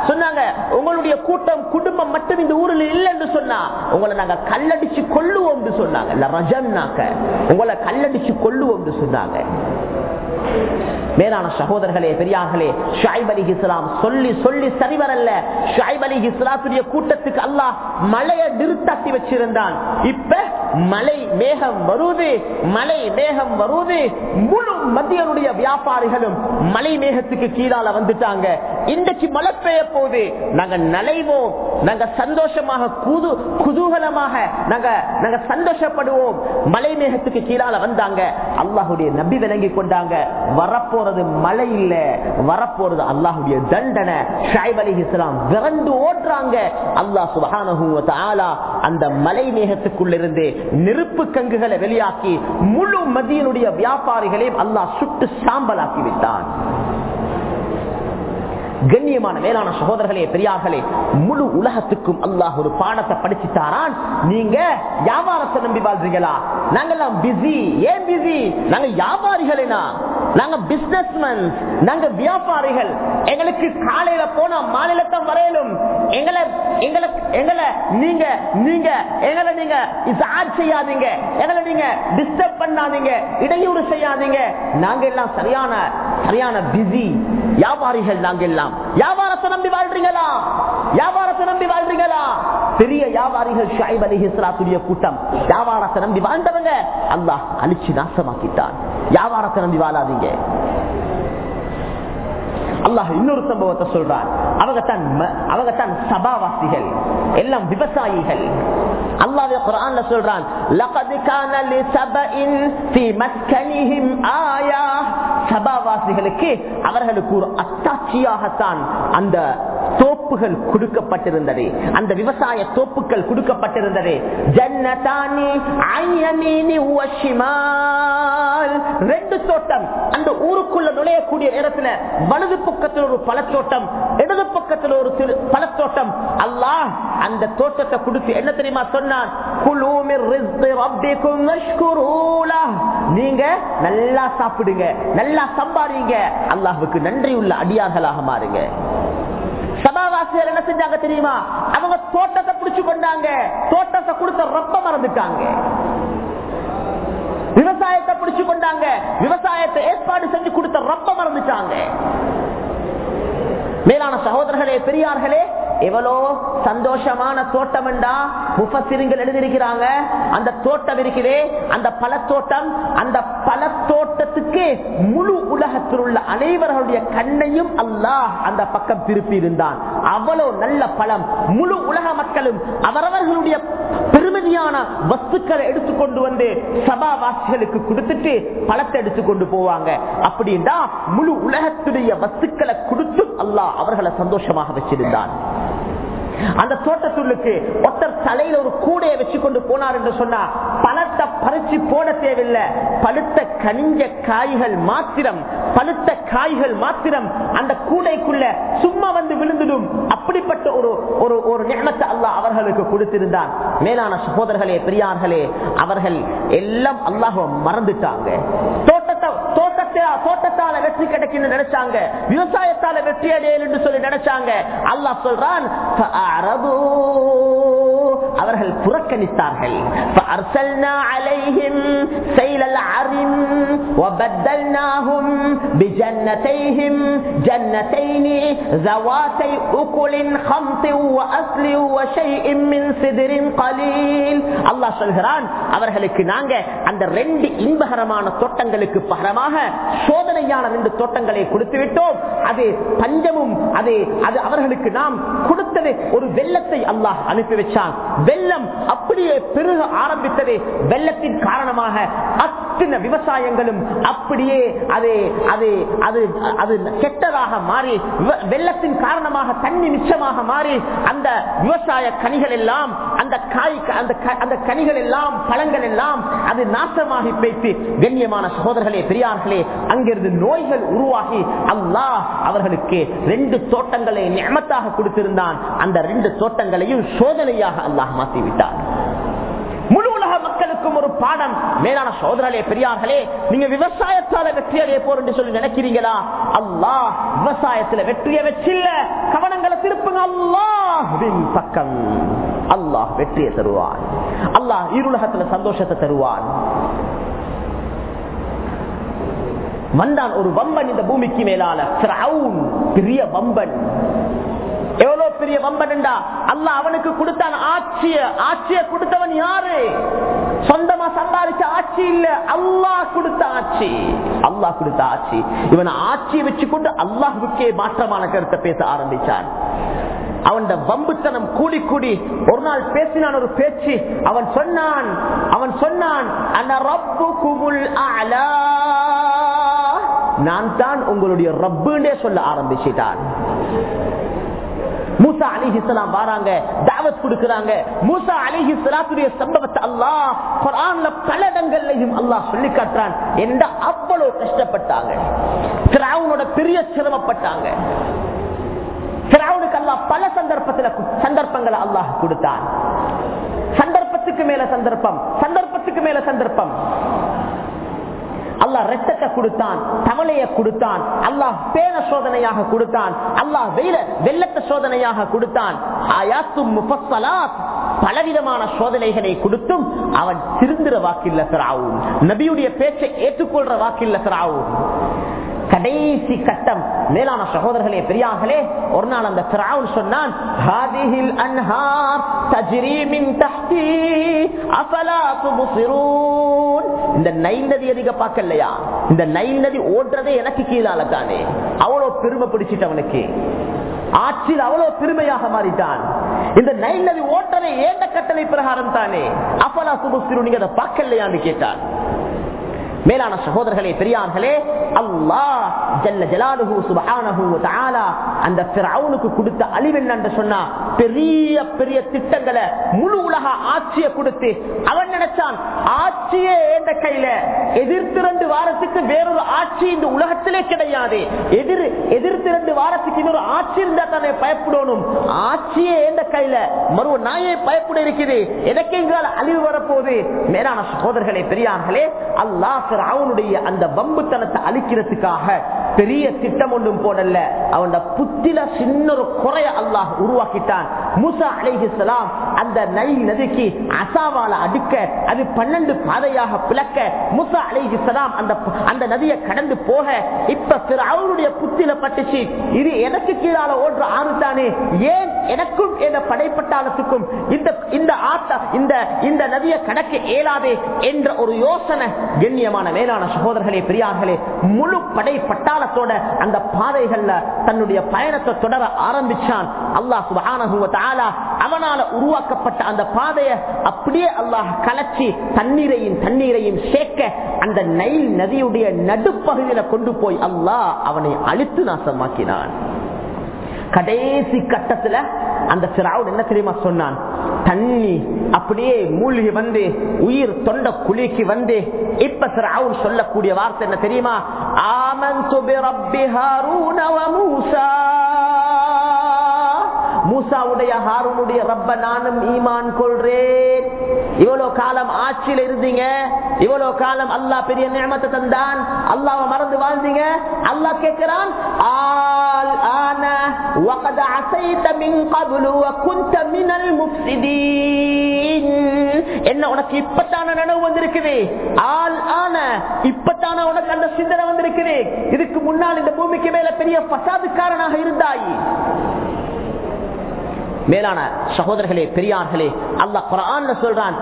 சொன்னாங்க உங்களுடைய கூட்டம் குடும்பம் மட்டும் இந்த ஊரில் இல்லைன்னு சொன்னா உங்களை நாங்க கல்லடிச்சு கொள்ளுவோம் சொன்னாங்க. உங்களை கல்லடிச்சு கொள்ளுவோம் சொன்னாங்க. மேலான சகோதரர்களே பெரியார்களே ஷாயிப் அலி இஸ்லாம் சொல்லி சொல்லி சரிவரல்ல. ஷாயிப் அலி இஸ்லாத்துடைய கூட்டத்துக்கு அல்லாஹ் மலையை நிறுத்தாட்டி வச்சிருந்தான். இப்ப மலை மேகம் வருது மலை மேகம் வருது. முழு மத்தியனுடைய வியாபாரிகளும் மலை மேகத்துக்கு கீழால வந்துட்டாங்க. இன்றைக்கு மழை பெய்ய போது நாங்க நலைவோம். நாங்க சந்தோஷமாக குது குதூகலமாக நாங்க நாங்க சந்தோஷப்படுவோம். மலை மேகத்துக்கு கீழால வந்தாங்க. அல்லாஹுடைய நம்பி விளங்கி கொண்டாங்க. வரப்போற வரப்போறது மழை இல்ல வரப்போறது அல்லாஹுடைய தண்டனை. ஷாயிப் அலி இஸ்லாம் விரண்டு ஓட்டுறாங்க. அல்லாஹ் சுபஹானஹு அந்த மலை மேகத்துக்குள்ளிருந்து நெருப்பு கங்குகளை வெளியாக்கி முழு மதியனுடைய வியாபாரிகளையும் அல்லாஹ் சுட்டு சாம்பலாக்கி விட்டான். கண்ணியமான மேலான சகோதரர்களே பெரியார்களே முழு உலகத்துக்கும் அல்லாஹ் ஒரு பாடத்தை படிச்சுட்டாரான். நீங்க வியாபாரத்தை நம்பி வாழ்றீங்களா? நாங்கெல்லாம் பிஸி ஏன் பிஸி நாங்க வியாபாரிகளேனா? நாங்க பிசினஸ்மேன் நாங்க வியாபாரிகள். எங்களுக்கு காலையில போனா மாநிலத்தை வரையிலும். எங்களை எங்களை எங்களை நீங்க நீங்க எங்களை நீங்க செய்யாதீங்க. எங்களை நீங்க டிஸ்டர்ப் பண்ணாதீங்க. இடையூறு செய்யாதீங்க. நாங்க எல்லாம் சரியான சரியான பிஸி வியாபாரிகள் நாங்க எல்லாம் வியாபாரத்தை நம்பி வாழ்றீங்களா? வியாபாரத்தை நம்பி வாழ்றீங்களா? பெரிய வியாபாரிகள் ஷாயிப் அலி ஹிஸ்லாத்துடைய கூட்டம். வியாபாரத்தை நம்பி வாழ்ந்தவங்க அல்லாஹ் அழிச்சு நாசமாக்கிட்டான். வியாபாரத்தை நம்பி வாழாதீங்க. அல்லாஹ் இன்னொரு சம்பவத்தை சொல்றான் அவங்க தான் ம- அவங்க தான் சபாவாசிகள் எல்லாம் விவசாயிகள் அல்லாஹ் குர்ஆன்ல சொல்றான் லகத் கான லிசபஇன் ஃபீ மஸ்கனிஹிம் ஆயா சபாவாசிகளுக்கு அவர்களுக்கு ஒரு அத்தாட்சியாகத்தான் அந்த தோப்புகள் கொடுக்கப்பட்டிருந்தது. அந்த விவசாய தோப்புகள் கொடுக்கப்பட்டிருந்தது. ஜன்னதானி ரெண்டு தோட்டம். அந்த ஊருக்குள்ள நுழையக்கூடிய இடத்துல வலது பக்கத்தில் ஒரு பழத்தோட்டம் இடது பக்கத்தில் ஒரு பழத்தோட்டம். அல்லாஹ் அந்த தோட்டத்தை கொடுத்து என்ன தெரியுமா சொன்னான்? நீங்க நல்லா சாப்பிடுங்க நல்லா சம்பாதிங்க. அல்லாஹுக்கு நன்றி உள்ள அடியார்களாக மாறுங்க. சபாவாசிகள் என்ன செஞ்சாங்க தெரியுமா? அவங்க தோட்டத்தை பிடிச்சு கொண்டாங்க. தோட்டத்தை கொடுத்த ரொம்ப மறந்துட்டாங்க. விவசாயத்தை பிடிச்சு கொண்டாங்க. விவசாயத்தை ஏற்பாடு செஞ்சு கொடுத்த ரொம்ப மறந்துட்டாங்க. மேலான சகோதரர்களே பெரியார்களே எவ்வளோ சந்தோஷமான தோட்டம் என்றா முப்பத்திரிங்கள் எழுதியிருக்கிறாங்க. அந்த தோட்டம் இருக்குதே அந்த பழத்தோட்டம் அந்த பழத்தோட்டத்துக்கு முழு உலகத்தில் உள்ள அனைவர்களுடைய கண்ணையும் அல்லாஹ் அந்த பக்கம் திருப்பி இருந்தான். அவ்வளவு நல்ல பழம். முழு உலக மக்களும் அவரவர்களுடைய பெருமதியான வஸ்துக்களை எடுத்துக்கொண்டு வந்து சபாவாசிகளுக்கு கொடுத்துட்டு பழத்தை எடுத்துக்கொண்டு போவாங்க. அப்படின்னா முழு உலகத்துடைய வஸ்துக்களை கொடுத்தும் அல்லாஹ் அவர்களை சந்தோஷமாக வச்சிருந்தான். அந்த தோட்டத்துள்ளுக்கு ஒருத்தர் தலையில ஒரு கூடையை வச்சு கொண்டு போனார் என்று சொன்னா பழத்தை பறிச்சு போட தேவையில்லை. பழுத்த கனிஞ்ச காய்கள் மாத்திரம் பழுத்த காய்கள் மாத்திரம் அந்த கூடைக்குள்ள சும்மா வந்து விழுந்துடும். அப்படிப்பட்ட ஒரு ஒரு ஒரு நியமத்தை அல்லாஹ் அவர்களுக்கு கொடுத்திருந்தான். மேலான சகோதரர்களே பெரியார்களே அவர்கள் எல்லாம் அல்லாஹ மறந்துட்டாங்க. தோட்டத்தை தோட்டத்தால வெற்றி கிடைக்கும் நினைச்சாங்க. விவசாய வெற்றி என்று சொல்லி நினைச்சாங்க. அல்லாஹ் சொல்றான் அவர்கள் புறக்கணித்தார்கள். சொல்கிறான் அவர்களுக்கு நாங்க அந்த ரெண்டு இன்பகரமான தோட்டங்களுக்கு பகரமாக சோதனையான ரெண்டு தோட்டங்களை கொடுத்து விட்டோம் அது பஞ்சமும் அது அது அவர்களுக்கு நாம் கொடுத்து கொடுத்தது ஒரு வெள்ளத்தை அல்லாஹ் அனுப்பி வச்சான். வெள்ளம் அப்படியே பெருக ஆரம்பித்தது வெள்ளத்தின் காரணமாக அத்தனை விவசாயங்களும் அப்படியே அது அது அது அது கெட்டதாக மாறி வெள்ளத்தின் காரணமாக தண்ணி மிச்சமாக மாறி அந்த விவசாய கனிகள் எல்லாம் அந்த காய் அந்த கனிகள் எல்லாம் பழங்கள் எல்லாம் அது நாசமாகி பேசி கண்ணியமான சகோதரர்களே பெரியார்களே அங்கிருந்து நோய்கள் உருவாகி அல்லாஹ் அவர்களுக்கு ரெண்டு தோட்டங்களை நியமத்தாக கொடுத்திருந்தான். அந்த ரெண்டு தோட்டங்களையும் சோதனையாக அல்லாஹ் மாற்றிவிட்டார். முழு உலக மக்களுக்கும் ஒரு பாடம். மேலான சோதரர்களே பெரியார்களே நீங்க விவசாயத்தால வெற்றி அடைய என்று சொல்லி நினைக்கிறீங்களா? அல்லாஹ் விவசாயத்துல வெற்றியை வச்சில்ல. கவனங்களை திருப்புங்க. அல்லாஹின் பக்கம். அல்லாஹ் வெற்றியை தருவான். அல்லாஹ் இருலகத்துல சந்தோஷத்தை தருவான். வந்தான் ஒரு வம்பன் இந்த பூமிக்கு மேலால. பெரிய வம்பன். எவ்வளவு பெரிய வம்பன்டா அல்ல அவனுக்கு கொடுத்தான் ஆட்சிய. ஆட்சிய கொடுத்தவன் யாரு? சொந்தமா சம்பாதிச்ச ஆட்சி இல்ல. அல்லாஹ் கொடுத்த ஆட்சி. அல்லாஹ் கொடுத்த ஆட்சி. இவன் ஆட்சியை வச்சுக்கொண்டு அல்லாஹுக்கே மாற்றமான கருத்தை பேச ஆரம்பிச்சான். அவன் வம்புத்தனம் கூடி கூடி ஒரு நாள் பேசினான் ஒரு பேச்சு. அவன் சொன்னான் அவன் சொன்னான் நான் தான் உங்களுடைய ரப்புன்னே சொல்ல ஆரம்பிச்சிட்டான். மூசா அலிஹிஸ்லாம் வராங்க தாவத் கொடுக்கிறாங்க. மூசா அலிஹிஸ்லாத்துடைய சம்பவத்தை அல்லாஹ் குரான்ல பல இடங்கள்லையும் அல்லாஹ் சொல்லி காட்டுறான் எந்த அவ்வளவு கஷ்டப்பட்டாங்க. ஃபிரௌனோட பெரிய சிரமப்பட்டாங்க. ஃபிரௌனுக்கு அல்லாஹ் பல சந்தர்ப்பத்துல சந்தர்ப்பங்களை அல்லாஹ் கொடுத்தான். சந்தர்ப்பத்துக்கு மேல சந்தர்ப்பம் சந்தர்ப்பத்துக்கு மேல சந்தர்ப்பம். அல்லாஹ் ரத்தத்தை கொடுத்தான் தவளையை கொடுத்தான் அல்லாஹ் பேன சோதனையாக கொடுத்தான் அல்லாஹ் வெயில வெள்ளத்த சோதனையாக கொடுத்தான். ஆயாத்தும் முஃபஸ்ஸலாத் பலவிதமான சோதனைகளை கொடுத்தும் அவன் திருந்துற வாக்கில்ல பிராவும் நபியுடைய பேச்சை ஏற்றுக்கொள்ற வாக்கில்ல பிராவும் கடைசி கட்டம் மேலான சகோதரர்களே பெரியார்களே ஒரு நாள் அந்த பிராவுன் சொன்னான் "ஹாதிஹில் தஜ்ரி மின் இந்த நைல் நதி அதிக பார்க்கலையா? இந்த நைல் நதி ஓடுறதே எனக்கு கீழால தானே. அவ்வளவு பெருமை பிடிச்சிட்டு அவனுக்கு. ஆட்சியில் அவ்வளவு பெருமையாக மாறிட்டான். இந்த நைல் நதி ஓட்டனை ஏண்ட கட்டளை பிரகாரம் தானே? அப்பலா சுபஸ்திரு நீங்க அதை பார்க்கலையான்னு கேட்டான். மேலான சகோதரர்களே பெரியார்களே அல்லாஹ் ஜல்ல ஜலாலுஹு சுப்ஹானஹு தஆலா அந்த ஃபிரௌனுக்கு கொடுத்த அழிவு என்னன்னு சொன்னா பெரிய பெரிய திட்டங்களை முழு உலக ஆட்சியை கொடுத்து அவன் நினைச்சான் ஆட்சியே இந்த கையில எதிர்த்திரண்டு வாரத்துக்கு வேறொரு ஆட்சி இந்த உலகத்திலே கிடையாது. எதிர் எதிர்த்திரண்டு வாரத்துக்கு இன்னொரு ஆட்சி இருந்தா தானே பயப்படணும். ஆட்சியே இந்த கையில மறு நாயே பயப்பட இருக்குது. எனக்கு எங்கால் அழிவு வரப்போகுது. மேலான சகோதரர்களே பெரியார்களே அல்லாஹ் அவனுடைய அந்த பம்புத்தனத்தை அழிக்கிறதுக்காக பெரிய திட்டம் ஒன்றும் போடல. அவன் புத்தில சின்ன ஒரு குறைய அல்லாஹ் உருவாக்கிட்டான். முசா அலைஹிஸ்லாம் அந்த நை நதிக்கு அசாவால அடுக்க அது பன்னெண்டு பாதையாக பிளக்க முசா அலைஹிஸ்லாம் அந்த அந்த நதியை கடந்து போக இப்ப அவனுடைய புத்தில பட்டுச்சு. இது எனக்கு கீழால ஓடுற ஆறு தானே ஏன் எனக்கும் இந்த படைப்பட்டாளத்துக்கும் இந்த இந்த ஆத்த இந்த இந்த நதியை கடக்க இயலாதே என்ற ஒரு யோசனை கண்ணியமான மேலான சகோதரர்களே பெரியார்களே முழு படை பட்டாளத்தோட அந்த பாதைகள்ல தன்னுடைய பயணத்தை தொடர ஆரம்பிச்சான். அல்லாஹ் சுபஹானஹு அவனால உருவாக்கப்பட்ட அந்த பாதையை அப்படியே அல்லாஹ் கலச்சி தண்ணீரையும் தண்ணீரையும் சேர்க்க அந்த நைல் நதியுடைய நடுப்பகுதியில கொண்டு போய் அல்லாஹ் அவனை அழித்து நாசமாக்கினான். கடைசி கட்டத்துல அந்த சிராவுட் என்ன தெரியுமா சொன்னான்? தண்ணி அப்படியே மூழ்கி வந்து உயிர் தொண்ட குளிக்கு வந்து இப்ப சிராவுன் சொல்லக்கூடிய வார்த்தை என்ன தெரியுமா? ஆமன் ரப்பி மூசா. மூசாவுடைய ஹாரூனுடைய ரப்ப நானும் ஈமான் கொள்றேன். இவ்வளவு காலம் ஆட்சியில இருந்தீங்க. இவ்வளவு காலம் அல்லா பெரிய நேமத்தை தந்தான். அல்லாவை மறந்து வாழ்ந்தீங்க. அல்லா கேட்கிறான் என்ன உனக்கு இப்பத்தான நனவு வந்திருக்குது? ஆள் ஆன இப்பத்தான உனக்கு அந்த சிந்தனை வந்திருக்குது. இதுக்கு முன்னால் இந்த பூமிக்கு மேல பெரிய பசாதுக்காரனாக இருந்தாய். மேலான சகோதரர்களே பெரியார்களே அல்லாஹ் குரான் சொல்றான்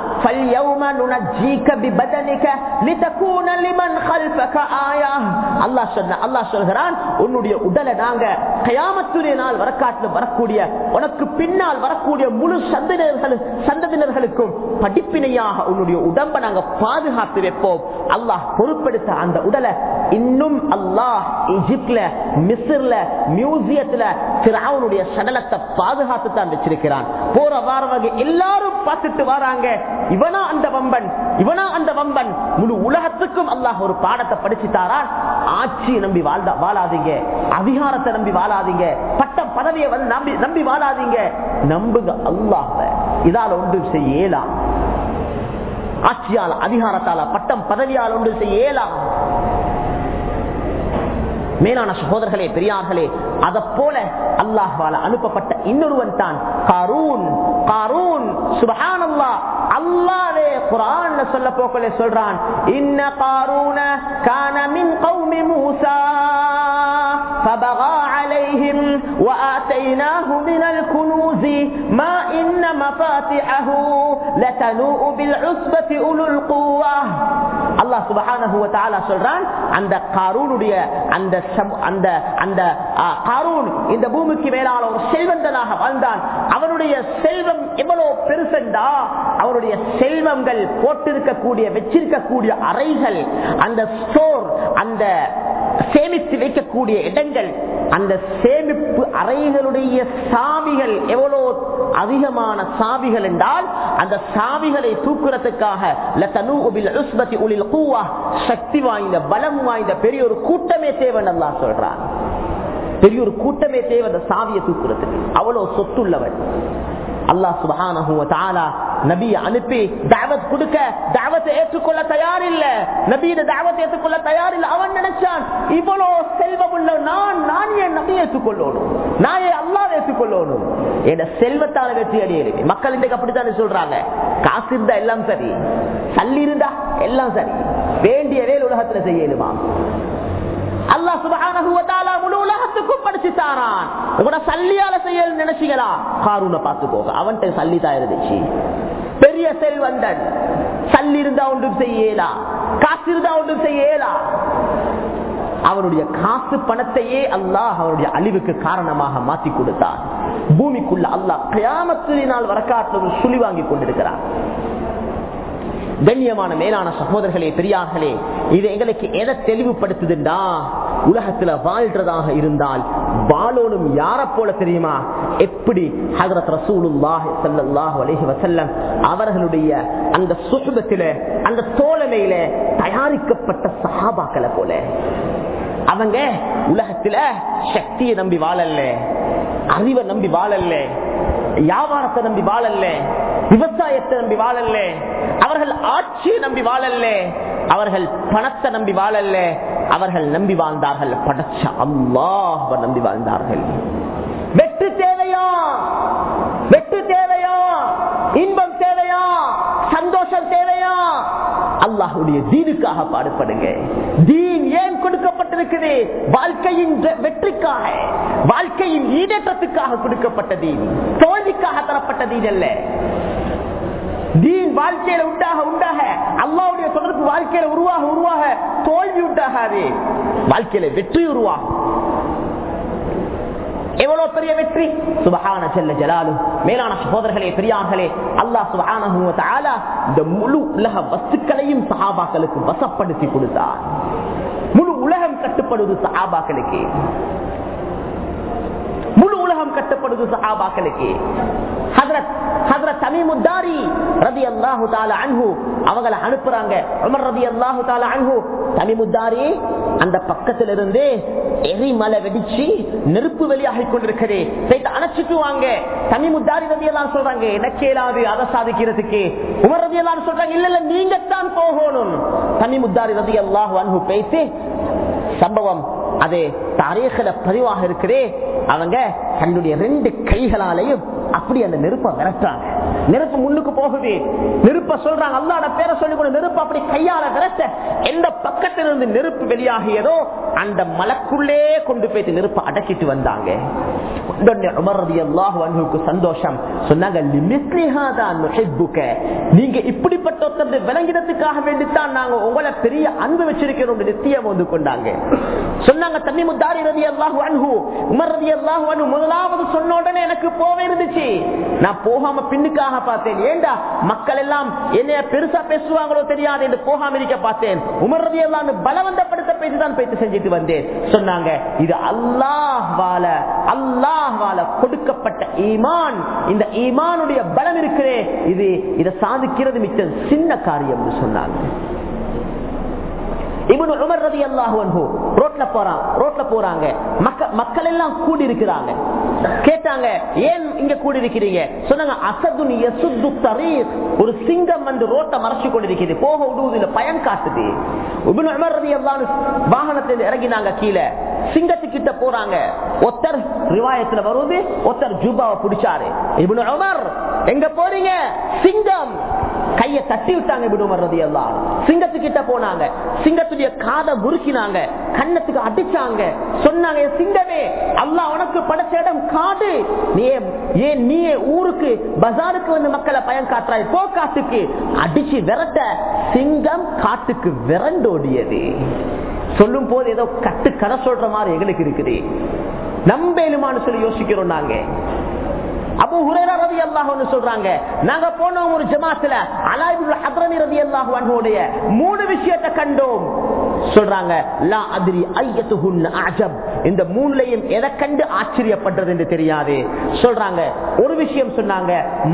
உன்னுடைய உடலை நாங்க கயாமத்துடைய நாள் வரக்காட்டில் வரக்கூடிய உனக்கு பின்னால் வரக்கூடிய முழு சந்ததினர்களும் சந்ததினர்களுக்கும் படிப்பினையாக உன்னுடைய உடம்பை நாங்க பாதுகாத்து வைப்போம். அல்லாஹ் பொறுப்பெடுத்த அந்த உடலை இன்னும் அல்லாஹ் எஜிப்ட்ல மிஸ்ர்ல மியூசியத்துல திராவுனுடைய சடலத்தை பாதுகாத்து தான் வச்சிருக்கிறான். போற வார வகை எல்லாரும் பார்த்துட்டு வராங்க. இவனா அந்த வம்பன் இவனா அந்த வம்பன். முழு உலகத்துக்கும் அல்லாஹ் ஒரு பாடத்தை படிச்சுட்டாரா? ஆட்சியை நம்பி வாழ்ந்தா வாழாதீங்க. அதிகாரத்தை நம்பி வாழாதீங்க. பட்டம் பதவியை வந்து நம்பி நம்பி வாழாதீங்க. நம்புங்க அல்லாஹ இதால ஒன்றும் செய்யலாம். ஆட்சியால் அதிகாரத்தால பட்டம் பதவியால் ஒன்று செய்யலாம். மேலான சகோதரர்களே பெரியார்களே அதை போல அல்லாஹ்வால அனுப்பப்பட்ட இன்னொருவன் தான் காரூன். காரூன் சுபஹானல்லா அல்லாவே குரான் சொல்ல போக்களை சொல்றான் இன்ன காரூன கான மின் கௌமி மூசா. فبغى عليهم وآتيناه من الكنوز ما إن مفاتحه لتنوء بالعصبة أولو القوة அல்லாஹ் சுபஹானஹு வ தஆலா சொல்றான் அந்த காரூனுடைய அந்த அந்த அந்த காரூன் இந்த பூமிக்கு மேலான ஒரு செல்வந்தனாக வாழ்ந்தான் அவனுடைய செல்வம் எவ்வளவு பெருசென்றா அவருடைய செல்வங்கள் போட்டிருக்கக்கூடிய வச்சிருக்கக்கூடிய அறைகள் அந்த ஸ்டோர் அந்த சேமித்து வைக்கக்கூடிய இடங்கள் அந்த சேமிப்பு அறைகளுடைய சாவிகள் எவ்வளவு அதிகமான சாவிகள் என்றால் அந்த சாவிகளை தூக்குறதுக்காக சக்தி வாய்ந்த பலம் வாய்ந்த பெரிய ஒரு கூட்டமே தேவை நல்லா சொல்றான். பெரிய ஒரு கூட்டமே தேவை அந்த சாவியை தூக்குறதுக்கு. அவ்வளவு சொத்துள்ளவன். அல்லாஹ் சுபஹானஹு நபியை அனுப்பி தாவத் கொடுக்க தாவத்தை ஏற்றுக்கொள்ள தயார் இல்ல நபியோட தாவத்தை ஏற்றுக்கொள்ள தயார் இல்ல அவன் நினைச்சான் இவ்வளவு செல்வம் உள்ள நான் நான் என் நபியை ஏற்றுக்கொள்ளணும்? நான் என் அல்லா ஏற்றுக்கொள்ளணும்? என் செல்வத்தால வெற்றி அடையிறது மக்கள் இன்றைக்கு அப்படித்தானே சொல்றாங்க. காசு இருந்தா எல்லாம் சரி சல்லி இருந்தா எல்லாம் சரி. வேண்டிய வேல் உலகத்துல செய்யணுமா? அல்லா சுபஹானஹு வ முழு உலகத்துக்கும் படிச்சு தாரான் உங்களோட சல்லியால செய்ய நினைச்சீங்களா? காரூனை பார்த்துக்கோங்க அவன்கிட்ட சல்லி தான் இருந்துச்சு. பெரிய செல்வந்தன். சல்லி இருந்தா ஒன்றும் செய்யலா. காசு இருந்தா ஒன்றும் செய்யலா. அவருடைய காசு பணத்தையே அல்லாஹ் அவருடைய அழிவுக்கு காரணமாக மாற்றி கொடுத்தார் பூமிக்குள்ள அல்லாஹ் கயாமத்தினால் வரக்காற்று ஒரு சுழி வாங்கி கொண்டிருக்கிறார் கண்ணியமான மேலான சகோதரர்களே பெரியார்களே இது எங்களுக்கு எதை தெளிவுபடுத்துதுண்டா? உலகத்துல வாழ்றதாக இருந்தால் வாழோனும் யார போல தெரியுமா? எப்படி ஹதரத் ரசூலுல்லாஹ் ஸல்லல்லாஹு அலைஹி வஸல்லம் அவர்களுடைய அந்த சுஹபத்தில அந்த தோழமையில தயாரிக்கப்பட்ட சஹாபாக்களை போல. அவங்க உலகத்துல சக்தியை நம்பி வாழல்ல அறிவை நம்பி வாழல்ல. வியாபாரத்தை நம்பி வாழல்ல விவசாயத்தை நம்பி வாழல்ல அவர்கள் ஆட்சியை நம்பி வாழல்ல அவர்கள் பணத்தை நம்பி வாழல்ல அவர்கள் நம்பி வாழ்ந்தார்கள். படைச்ச அல்லாஹ் நம்பி வாழ்ந்தார்கள். வெற்றி தேவையா? வெற்றி தேவையா? இன்பம் தேவையா? சந்தோஷம் தேவையா? அல்லாஹுடைய தீனுக்காக பாடுபடுங்க. தீன் ஏன் கொடுக்கப்பட்டிருக்குது? வாழ்க்கையின் வெற்றிக்காக. வாழ்க்கையின் ஈடேற்றத்துக்காக கொடுக்கப்பட்ட தீன். தோல்விக்காக தரப்பட்ட தீன் அல்ல. தீன் வாழ்க்கையில உண்டாக உண்டாக. அல்லாவுடைய தொடர்பு வாழ்க்கையில உருவாக உருவாக தோல்வி உண்டாகாது. வாழ்க்கையில வெற்றி உருவாகும். எவ்வளவு பெரிய வெற்றி? சுபகான செல்ல ஜலாலு. மேலான சகோதரர்களே பெரியார்களே அல்லாஹ் சுபகான இந்த முழு உலக வஸ்துக்களையும் சஹாபாக்களுக்கு வசப்படுத்தி கொடுத்தார். முழு உலகம் கட்டுப்படுவது சஹாபாக்களுக்கு. உலகம் கட்டப்படுது சஹாபாக்களுக்கு. ஹதரத் ஹதரத் ரதி அல்லாஹு தால அன்ஹு அனுப்புறாங்க. உமர் ரதி அல்லாஹு தால அன்ஹு அந்த பக்கத்துல இருந்து எரிமலை வெடிச்சு நெருப்பு வெளியாகி கொண்டிருக்கிறது அணைச்சிட்டு வாங்க. ரதி எல்லாம் சொல்றாங்க எனக்கு அதை சாதிக்கிறதுக்கு. உமர் ரதி எல்லாம் சொல்றாங்க இல்ல இல்ல நீங்க தான் போகணும். தமீமுத்தாரி ரதி அல்லாஹு அன்ஹு பேசி சம்பவம் அது தாரீகில பதிவாக இருக்கிறேன் அவங்க தன்னுடைய ரெண்டு கைகளாலையும் அப்படி அந்த நெருப்பை விரட்டாங்க நெருப்பு முன்னுக்கு போகுது. நெருப்ப சொல்றாங்க. அல்லாட பேரை சொல்லி கூட நெருப்பு அப்படி கையால விரட்ட எந்த பக்கத்திலிருந்து நெருப்பு வெளியாகியதோ அந்த மலக்குள்ளே கொண்டு போயிட்டு நெருப்பை அடக்கிட்டு வந்தாங்க. சந்தோஷம். சொன்னாங்க நீங்க இப்படிப்பட்ட ஒருத்தர் விளங்கினத்துக்காக வேண்டித்தான் நாங்க உங்களை பெரிய அன்பு வச்சிருக்கிறோம் நித்தியம் வந்து கொண்டாங்க. சொன்னாங்க தண்ணி முத்தாரி ரதி அல்லாஹு அன்ஹு உமர் ரதி அல்லாஹு அன்ஹு முதலாவது சொன்ன உடனே எனக்கு போவே இருந்துச்சு. நான் போகாம பின்னுக்காக பார்த்தேன். ஏண்டா மக்கள் எல்லாம் என்னைய பெருசா பேசுவாங்களோ தெரியாது என்று போகாம இருக்க பார்த்தேன். உமர் ரதி அல்லாஹ் பலவந்தப்படுத்த பேசிதான் பேச்சு செஞ்சுட்டு வந்தேன். சொன்னாங்க இது அல்லாஹ் வாழ கொடுக்கப்பட்ட ஈமான். இந்த ஈமானுடைய பலம் இருக்கிறே இது இதை சாதிக்கிறது மிச்ச சின்ன காரியம் சொன்னாங்க. இவனு உமர் ரதி அல்லாஹு ரோட்ல போறான் ரோட்ல போறாங்க. மக்கள் எல்லாம் கூடி இருக்கிறாங்க கேட்டாங்க ஏன் இங்க கூடி இருக்கிறீங்க சொன்னாங்க அசதுன் யசுத்து தரீக். ஒரு சிங்கம் வந்து ரோட்டை மறைச்சு கொண்டிருக்கிறது போக விடுவதில்லை பயம் காட்டுது. இவனு உமர் ரதி அல்லாஹ் வாகனத்தில் இறங்கினாங்க கீழே. சிங்கத்துக்கிட்ட போறாங்க. ஒத்தர் ரிவாயத்துல வருவது ஒத்தர் ஜூபாவை பிடிச்சாரு. இவனு உமர் எங்க போறீங்க? சிங்கம் கையை தட்டி விட்டாங்க விடுமர் ரதி அல்லாஹ் சிங்கத்துக்கிட்ட போனாங்க. சிங்கத்து சிங்கத்துடைய காதை முறுக்கினாங்க. கண்ணத்துக்கு அடிச்சாங்க. சொன்னாங்க சிங்கமே அல்லா உனக்கு படைச்ச இடம் காடு. ஏன் நீ ஊருக்கு பஜாருக்கு வந்து மக்களை பயன் காட்டுறாய்? போ காட்டுக்கு. அடிச்சு விரட்ட சிங்கம் காட்டுக்கு விரண்டோடியது. சொல்லும் போது ஏதோ கட்டு கதை சொல்ற மாதிரி எங்களுக்கு இருக்குது. நம்பேலுமான்னு சொல்லி யோசிக்கிறோம் நாங்க. அப்போ ஹுரேரா ரதி அல்லாஹ் சொல்றாங்க நாங்க போனோம் ஒரு ஜமாத்துல அலாயிபுல் ஹத்ரமி ரதி அல்லாஹ் அன்ஹுடைய மூணு விஷயத்தை கண்டோம். சொல்றாங்க லா அதிரி ஐயத்துஹுன் அஜப். இந்த மூணுலையும் எதை கண்டு ஆச்சரியப்படுறது என்று தெரியாது. சொல்றாங்க ஒரு விஷயம் சொன்னாங்க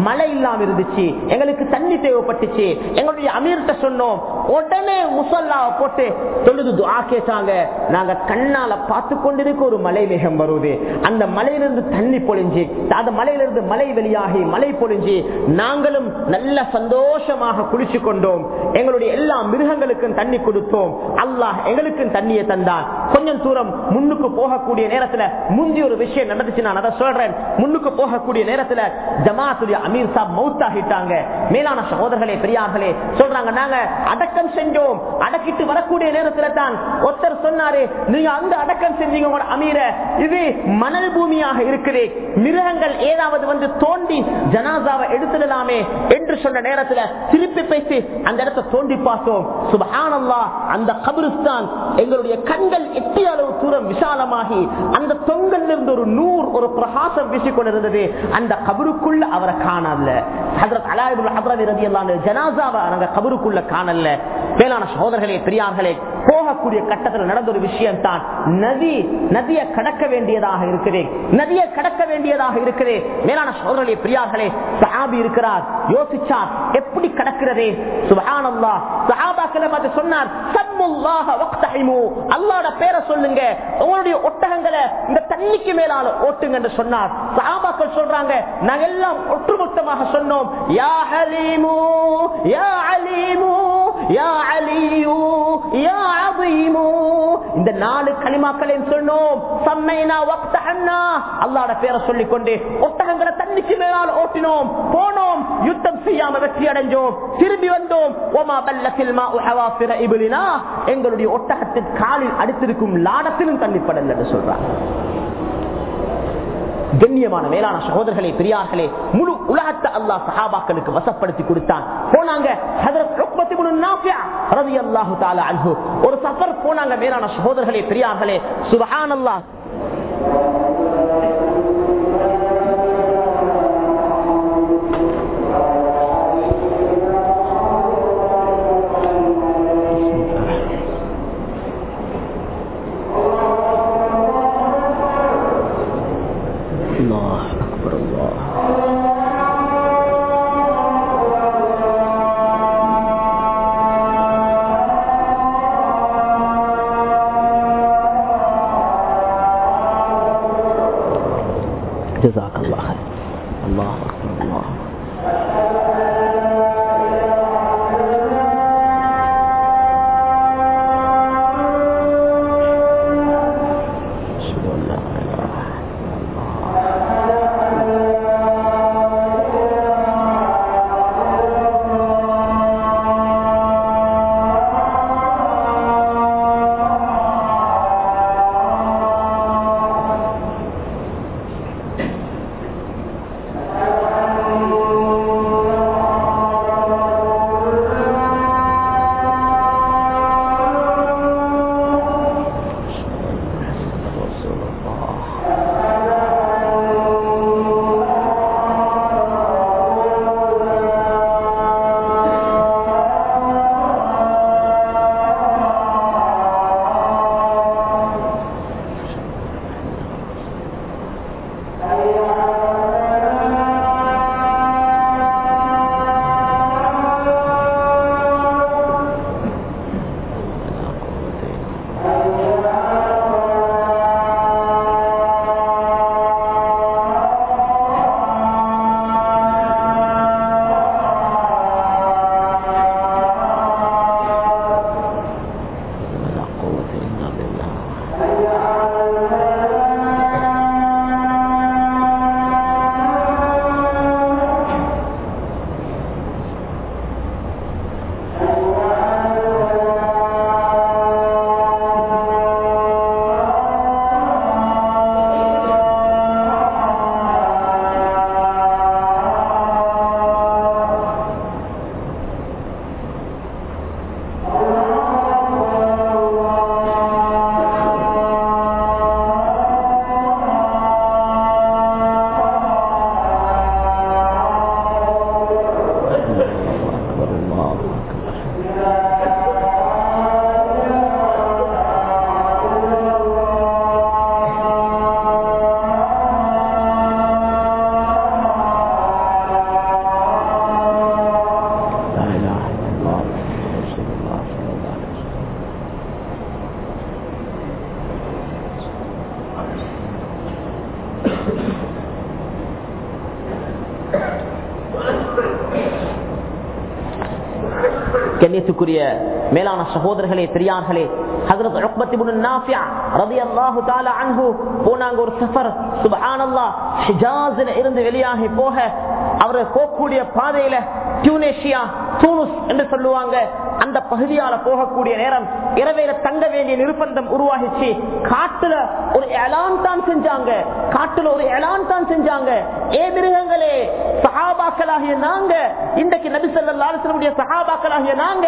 மழை இல்லாம இருந்துச்சு எங்களுக்கு தண்ணி தேவைப்பட்டுச்சு எங்களுடைய அமீர்கிட்ட சொன்னோம் உடனே முசல்லாவை போட்டு தொழுது துஆ கேட்டாங்க. நாங்க கண்ணால பார்த்து கொண்டிருக்க ஒரு மலை மேகம் வருவது அந்த மலையிலிருந்து தண்ணி பொழிஞ்சு அந்த மலையிலிருந்து மலை வெளியாகி மலை பொழிஞ்சு நாங்களும் நல்ல சந்தோஷமாக குளிச்சு கொண்டோம். எங்களுடைய எல்லா மிருகங்களுக்கும் தண்ணி கொடுத்தோம். அல்லாஹ் எங்களுக்கும் தண்ணியை தந்தான். கொஞ்சம் தூரம் முன்னுக்கு போகக்கூடிய நேரத்துல முந்தி ஒரு விஷயம் நடந்துச்சு நான் அதை சொல்றேன். முன்னுக்கு போகக்கூடிய நேரத்துல ஜமாத்துடைய அமீர் சாப் மௌத்தாகிட்டாங்க மேலான சகோதரர்களே பெரியார்களே சொல்றாங்க நாங்க அடக்கம் செஞ்சோம். அடக்கிட்டு வரக்கூடிய நேரத்துல தான் ஒருத்தர் சொன்னாரு நீங்க அந்த அடக்கம் செஞ்சீங்க உங்களோட அமீர. இது மணல் பூமியாக இருக்குது. மிருகங்கள் ஏதாவது வந்து தோண்டி ஜனாசாவை எடுத்துடலாமே என்று சொன்ன நேரத்துல திருப்பி பேசி அந்த இடத்தை தோண்டி பார்த்தோம். சுபஹானல்லா அந்த கபிரிஸ்தான் எங்களுடைய கண்கள் எட்டிய அளவு தூரம் விசாலம் பிரகாசமாகி அந்த தொங்கல் இருந்து ஒரு நூறு ஒரு பிரகாசம் வீசிக்கொண்டிருந்தது. அந்த கபருக்குள்ள அவரை காணல. ஹதரத் அலாயிபுல் ஹதரத் ரதியல்லாஹு அன்ஹு ஜனாசாவை நாங்க கபருக்குள்ள காணல. மேலான சகோதரர்களே பெரியார்களே போகக்கூடிய கட்டத்தில் நடந்த ஒரு விஷயம் தான் நதி நதியை கடக்க வேண்டியதாக இருக்குது நதியை கடக்க வேண்டியதாக இருக்குது மேலான சோதரர்களே பிரியார்களே சஹாபி இருக்கிறார். யோசிச்சார் எப்படி கடக்கிறதே? சுபஹானல்லா சஹாபாக்களை பார்த்து சொன்னார் சம்முல்லாஹ வக்தஹிமு. அல்லாஹ்வோட பேரை சொல்லுங்க. உங்களுடைய ஒட்டகங்களை இந்த தண்ணிக்கு மேலால ஓட்டுங்க என்று சொன்னார். சஹாபாக்கள் சொல்றாங்க நாங்க எல்லாம் ஒட்டுமொத்தமாக சொன்னோம் யா ஹலீமு யா அலீமு. யா அலியூ யா அஸீமு இந்த நாலு களிமாக்களையும் சொன்னோம். சம்மைனா வக்தஹன்னா. அல்லாஹ்வோட பேரை சொல்லிக் கொண்டு ஒட்டகங்களை தன்னிச்சு மேலால் ஓட்டினோம். போனோம். யுத்தம் செய்யாம வெற்றி அடைஞ்சோம். திரும்பி வந்தோம். ஓமா பல்ல சில்மா உஹவாஃபிர இப்லினா. எங்களுடைய ஒட்டகத்தின் காலில் அடித்திருக்கும் லாடத்திலும் தண்ணி என்று சொல்றாங்க. கண்ணியமான மேலான சகோதரர்களே பெரியார்களே முழு உலகத்தை அல்லாஹ் சஹாபாக்களுக்கு வசப்படுத்தி கொடுத்தான். போனாங்க ஒரு சஃபர் போனாங்க மேலான சகோதரர்களே பெரியார்களே. சுபஹான் அல்லா கண்ணியத்துக்குரிய மேலான சகோதரர்களே பெரியார்களே ஹஜரத் போனாங்க ஒரு சஃபர். சுப்ஹானல்லாஹ் ஹிஜாஸ்ல இருந்து வெளியாகி போக அவர் போகக்கூடிய பாதையில டியூனேஷியா தூனுஸ் என்று சொல்லுவாங்க. அந்த பகுதியால போகக்கூடிய நேரம் இரவையில தங்க வேண்டிய நிர்பந்தம் உருவாகிச்சு. காட்டுல ஒரு எலான் தான் செஞ்சாங்க. காட்டுல ஒரு எலான் தான் செஞ்சாங்க. ஏ மிருகங்களே சஹாபாக்களாகிய நாங்க இன்றைக்கு நபி சொல்லக்கூடிய சஹாபாக்களாகிய நாங்க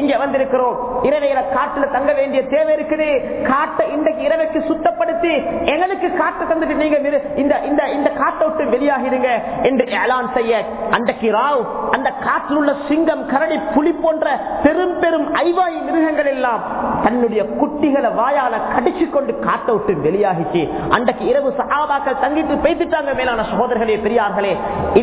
இங்க வந்திருக்கிறோம். இரவையில காட்டுல தங்க வேண்டிய தேவை இருக்குது. காட்டை இன்றைக்கு இரவைக்கு ஏற்படுத்தி எங்களுக்கு காட்டு தந்துட்டு நீங்க இந்த இந்த இந்த காட்டை விட்டு வெளியாகிடுங்க என்று ஏலான் செய்ய அன்றைக்கு ராவ் அந்த காற்றில் உள்ள சிங்கம் கரடி புலி போன்ற பெரும் பெரும் ஐவாய் மிருகங்கள் எல்லாம் தன்னுடைய குட்டிகளை வாயால கடிச்சு கொண்டு காட்ட விட்டு வெளியாகிச்சு. அன்றைக்கு இரவு சகாபாக்கள் தங்கிட்டு பேசிட்டாங்க மேலான சகோதரர்களே பெரியார்களே.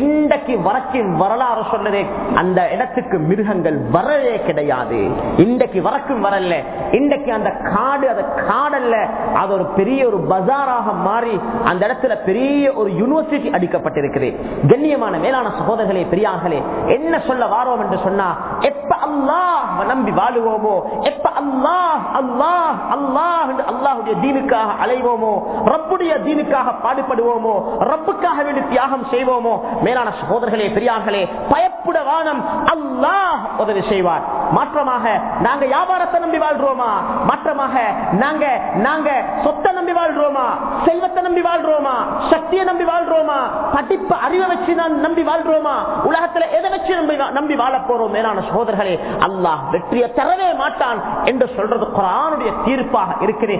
இன்றைக்கு வரக்கின் வரலாறு சொன்னதே அந்த இடத்துக்கு மிருகங்கள் வரவே கிடையாது. இன்றைக்கு வரக்கும் வரல இன்றைக்கு அந்த காடு அது காடல்ல அது ஒரு பெரிய பெரிய ஒரு பஜாராக மாறி அந்த இடத்துல பெரிய ஒரு யூனிவர்சிட்டி அடிக்கப்பட்டிருக்கிறது கண்ணியமான மேலான சகோதரர்களே பெரியார்களே என்ன சொல்ல வாரோம் என்று சொன்னா எப்ப அல்லாஹ் நம்பி வாழுவோமோ எப்ப அல்லாஹ் அல்லாஹ் அல்லாஹ் என்று அல்லாஹுடைய தீனுக்காக அலைவோமோ ரப்புடைய தீனுக்காக பாடுபடுவோமோ ரப்புக்காக வேண்டி தியாகம் செய்வோமோ மேலான சகோதரர்களே பெரியார்களே பயப்புட வானம் அல்லாஹ் உதவி செய்வார். மாற்றமாக நாங்க வியாபாரத்தை நம்பி வாழ்றோமா? மாற்றமாக நாங்க நாங்க சொத்தை நம்பி வாழ்றோமா? செல்வத்தை நம்பி வாழ்றோமா? சக்தியை நம்பி வாழ்றோமா? படிப்பு அறிவை வச்சு நான் நம்பி வாழ்றோமா? உலகத்துல எதை வச்சு நம்பி நம்பி வாழ போறோம்? மேலான சோதர்களே அல்லாஹ் வெற்றியை தரவே மாட்டான் என்று சொல்றது குரானுடைய தீர்ப்பாக இருக்குது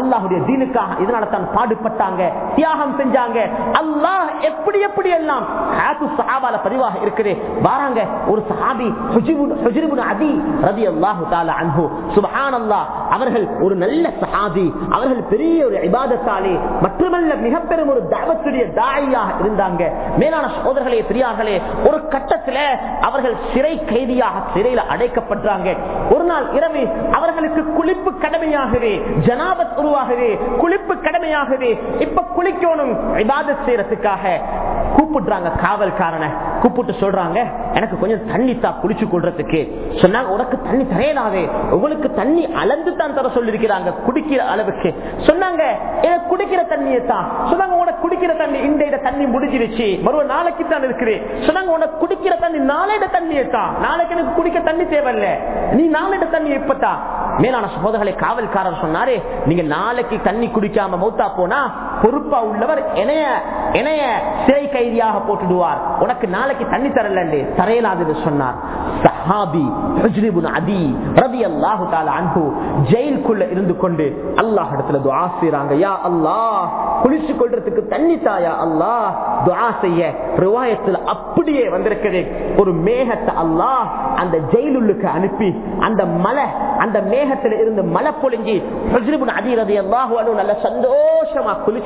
அல்லாஹுடைய தீனுக்காக இதனால தான் பாடுபட்டாங்க தியாகம் செஞ்சாங்க. அல்லாஹ் எப்படி எப்படி எல்லாம் சஹாபால பதிவாக இருக்குது. வாராங்க ஒரு சஹாபி அதி ரதி அதி அன்பு தஆலா அல்லாஹ் அவர்கள் ஒரு நல்ல சஹாபி அவர்கள் பெரிய ஒரு இபாதத்தாலே மட்டுமல்ல மிக பெரும் ஒரு தாவத்துடைய தாயாக இருந்தாங்க. மேலான சோதர்களே பெரியார்களே ஒரு கட்டத்துல அவர்கள் சிறை கைதியாக சிறையில அடைக்கப்பட்டாங்க. ஒரு நாள் இரவு அவர்களுக்கு குளிப்பு கடமையாகவே ஜனாபத் உருவாகவே குளிப்பு கடமையாகவே இப்ப குளிக்கணும் இபாதத் செய்யறதுக்காக கூப்பிடுறாங்க காவல்காரனை. கூப்பிட்டு சொல்றாங்க எனக்கு கொஞ்சம் தண்ணி தா குளிச்சு கொள்றதுக்கு. சொன்னாங்க உனக்கு தண்ணி தரையலாவே உங்களுக்கு தண்ணி அளந்து தான் தர சொல்லிருக்கிறாங்க குடிக்கிற அளவுக்கு. சொன்னாங்க எனக்கு குடிக்கிற தண்ணியை தான் சொன்னாங்க உனக்கு குடிக்கிற தண்ணி இந்த இட தண்ணி முடிஞ்சிருச்சு. மறுவ நாளைக்கு தான் இருக்குது சொன்னாங்க உனக்கு குடிக்கிற தண்ணி நாளையிட தண்ணியை தான் நாளைக்கு எனக்கு குடிக்க தண்ணி தேவையில்ல. நீ நாளையிட தண்ணி இப்பதான் மேலான சகோதரர்களை காவல்காரர் சொன்னாரு நீங்க நாளைக்கு தண்ணி குடிக்காம மௌத்தா போனா பொறுப்பா உள்ளவர் என்னைய என்னைய சிறை கைதியாக போட்டுடுவார். உனக்கு நாளைக்கு தண்ணி தரலண்டு தரையலாது சொன்னார். சஹாபி அதி ரலியல்லாஹு தஆலா அன்ஹு ஜெயிலுக்குள்ள இருந்து கொண்டு அல்லாஹ் இடத்துல துஆ செய்றாங்க. யா அல்லாஹ் குளிச்சு கொள்றதுக்கு தண்ணி தாயா அல்லாஹ். துஆ செய்ய ரிவாயத்துல அப்படியே வந்திருக்குது. ஒரு மேகத்தை அல்லாஹ் அந்த ஜெயிலுக்கு அனுப்பி அந்த மலை அந்த மேகத்துல இருந்து மலை பொழிஞ்சி ஹுஜ்ரிபுன் அதி ரலியல்லாஹு அன்ஹு நல்ல சந்தோஷமா குளிச்சு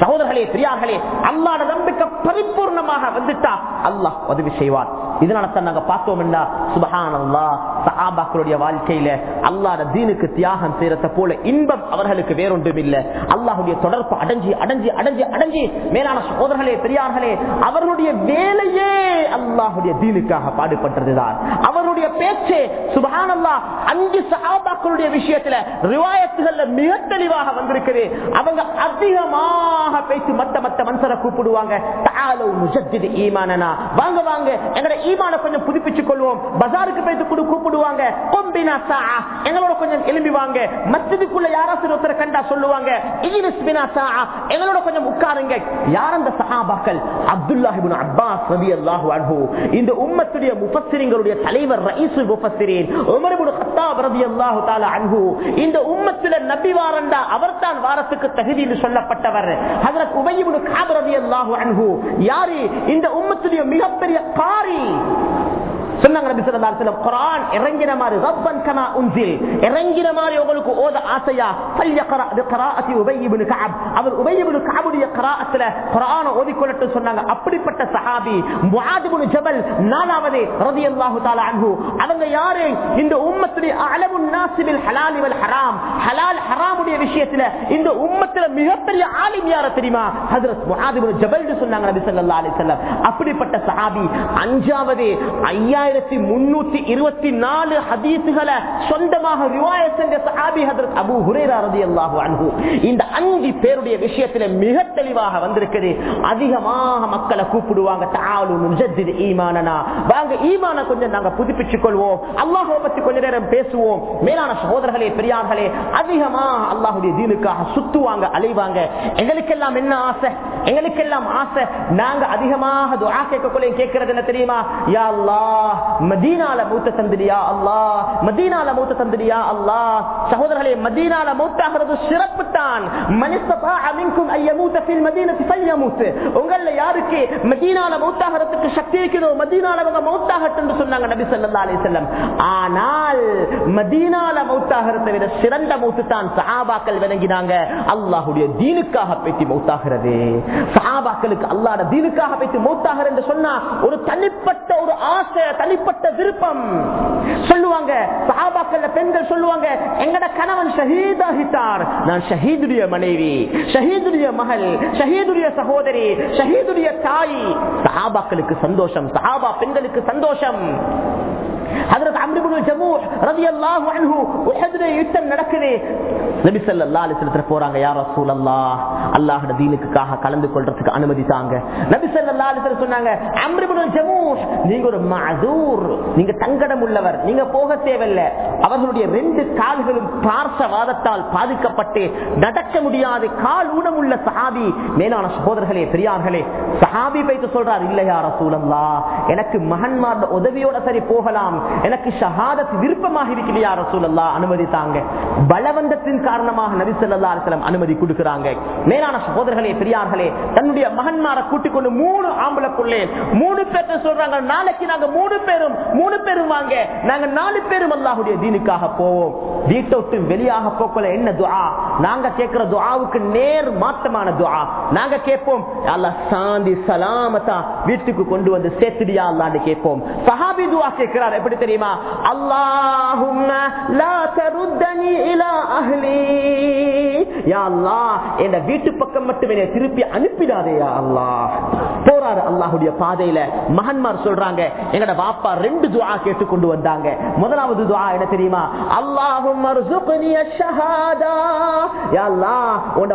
சகோதரர்களே பெரியார்களே அல்லாட நம்பிக்கை பரிபூர்ணமாக வந்துட்டா அல்லாஹ் உதவி செய்வார். இதனால தான் நாங்க பார்த்தோம்னா சுபஹான் அல்லா சஹாபாக்களுடைய வாழ்க்கையில அல்லாட தீனுக்கு தியாகம் செய்யறத போல இன்பம் அவர்களுக்கு வேறொன்றும் இல்லை அல்லாஹுடைய தொடர்பு அடைஞ்சி அடைஞ்சி அடைஞ்சி அடைஞ்சி மேலான சகோதரர்களே பெரியார்களே அவர்களுடைய வேலையே அல்லாஹுடைய தீனுக்காக பாடுபட்டதுதான். அவருடைய பேச்சு சுபஹான் அல்லா அஞ்சு சஹாபாக்களுடைய விஷயத்துல ரிவாயத்துகள்ல மிக தெளிவாக வந்திருக்குது. அவங்க அதிகமாக பேசி மத்த மத்த மனுஷரை கூப்பிடுவாங்க. ஈமானனா." வாங்க வாங்க. எங்களோட ஈமான கொஞ்சம் கொள்வோம். பஜாருக்கு கூப்பிடுவாங்க. "கொம்பினா எங்களோட கொஞ்சம் எழும்பி வாங்க. ஒருத்தரை கண்டா சொல்லுவாங்க. எங்களோட கொஞ்சம் உட்காருங்க. யார் அந்த சஹாபாக்கள்? அப்துல்லாஹ் அப்பாஸ் ரலியல்லாஹு இந்த உம்மத்துடைய தலைவர் ரயீசுல் முஃபஸ்ஸிரீன். இப்னு கத்தாப் ரலியல்லாஹு தஆலா அன்ஹு. இந்த உம்மத்துல நபி வாரண்டா அவர்தான் வாரத்துக்கு தகுதி என்று சொல்லப்பட்டவர். ஹஜரத் உபை இப்னு கஅப் ரலியல்லாஹு அன்ஹு. யாரு? இந்த உம்மத்துடைய மிகப்பெரிய காரி சொன்னாங்க நபி இறங்கின மாதிரி ரப்பன் கமா உன்சில். இறங்கின மாதிரி உங்களுக்கு ஓத ஆசையா? அவர் சொன்னாங்க. அப்படிப்பட்ட சஹாபி முஆத் ஜபல் நாலாவது தஆலா அன்ஹு. அவங்க யாரு? இந்த உம்மத்துடைய அலமுன் நாசிபில் ஹலால் வல் ஹராம். ஹலால் ஹராமுடைய விஷயத்துல இந்த உம்மத்துல மிகப்பெரிய ஆலிம் யார தெரியுமா? ஹஜ்ரத் முஆத் ஜபல் சொன்னாங்க நபி ஸல்லல்லாஹு அலைஹி வஸல்லம். அப்படிப்பட்ட சஹாபி அஞ்சாவது முன்னூத்தி இருபத்தி நாலு ஹதீசுகளை சொந்தமாக செஞ்ச சஹாபி இந்த அஞ்சு பேருடைய விஷயத்துல மிக தெளிவாக வந்திருக்குது. அதிகமாக மக்களை கூப்பிடுவாங்க ஈமானனா. வாங்க ஈமான கொஞ்சம் நாங்க கொள்வோம் பத்தி கொஞ்ச நேரம் பேசுவோம். மேலான சகோதரர்களே பெரியார்களே அதிகமா அல்லாஹுடைய தீனுக்காக சுத்துவாங்க அலைவாங்க. எங்களுக்கெல்லாம் என்ன ஆசை? எங்களுக்கெல்லாம் ஆசை. நாங்க அதிகமாக கேட்கக்குள்ள கேட்கறது என்ன தெரியுமா? யா அல்லாஹ் மதீனால மூத்த தந்திரியா அல்லாஹ். மதீனால மூத்த தந்திரியா அல்லா சகோதரர்களே மதீனால மூத்தாகிறது சிறப்பு தான் மனிஸ்தபா உங்கள யாருக்கு மதீனால மூத்தாகிறதுக்கு சக்தி மதீனால அவங்க மௌத்தாகட்டும் சொன்னாங்க நபி ஆனால் மதீனால மௌத்தாகிறதை விட சிறந்த மௌத்து தான் சஹாபாக்கள் விளங்கினாங்க. அல்லாஹுடைய தீனுக்காக பேசி மௌத்தாகிறது. சஹாபாக்களுக்கு அல்லாஹ்வுடைய தீனுக்காக பேசி மௌத்தாகிறது என்று சொன்னா ஒரு தனிப்பட்ட ஒரு ஆசை தனிப்பட்ட விருப்பம். சொல்லுவாங்க சஹாபாக்கள் பெண்கள் சொல்லுவாங்க எங்கட கணவன் ஷஹீதாகிட்டார் நான் ஷஹீதுடைய மனைவி ஷஹீதுடைய மகள் ஷஹீதுடைய சகோதரி ஷஹீதுடைய தாய். சஹாபாக்களுக்கு சந்தோஷம் சஹாபா பெண்களுக்கு சந்தோஷம். ஹஜரத் அம்ரு இப்னு ஜமூஹ் ரலியல்லாஹு அன்ஹு உஹதுடைய யுத்தம் நடக்குது. நபி போறாங்க யா ரசூலல்லாஹ் அல்லாஹ்வுடைய தீனுக்காக கலந்து கொள்றதுக்கு அனுமதி தாங்க சொன்னாங்க நீங்க ஒரு நீங்க தங்கடம் உள்ளவர் நீங்க போக தேவையில்லை. அவர்களுடைய ரெண்டு கால்களும் பார்சவாதத்தால் பாதிக்கப்பட்டு நடக்க முடியாது கால் ஊனம் உள்ள சஹாபி. மேலான சகோதரர்களே பெரியார்களே சஹாபி பைத்து சொல்றார் இல்லையா ரசூலல்லா எனக்கு மகன்மார் உதவியோட சரி போகலாம். எனக்கு ஷஹாதத் விருப்பமாக இருக்கிறியா ரசூலல்லா அனுமதி தாங்க பலவந்தத்தின் காரணமாக நபி ஸல்லல்லாஹு அலைஹி அனுமதி கொடுக்கிறாங்க. மேலான சகோதரர்களே பெரியார்களே தன்னுடைய மகன்மாரை கூட்டிக் கொண்டு மூணு ஆம்பளக்குள்ளே மூணு பேர்த்த சொல்றாங்க நாளைக்கு நாங்க மூணு பேரும் மூணு பேரும் வாங்க நாங்க நாலு பேரும் அல்லாஹுடைய தீனுக்காக போவோம். வீட்டை விட்டு வெளியாக போக்கல என்ன துவா நாங்க கேட்கிற துவாவுக்கு நேர் மாற்றமான துவா நாங்க கேட்போம் அல்லாஹ் சாந்தி சலாமத்தா வீட்டுக்கு கொண்டு வந்து சேர்த்துடியா அல்லான்னு கேட்போம். சஹாபி துவா கேட்கிறார் எப்படி தெரியுமா? அல்லாஹும் லா தருத்தனி இலா அஹ்லி யா என் வீட்டு பக்கம் மட்டும் என்னை திருப்பி அனுப்பிடாதே யா போறாரு பாதையில. மகன்மார் சொல்றாங்க எங்கட பாப்பா ரெண்டு கேட்டு கொண்டு வந்தாங்க. முதலாவது என்ன தெரியுமா? அல்லாஹும்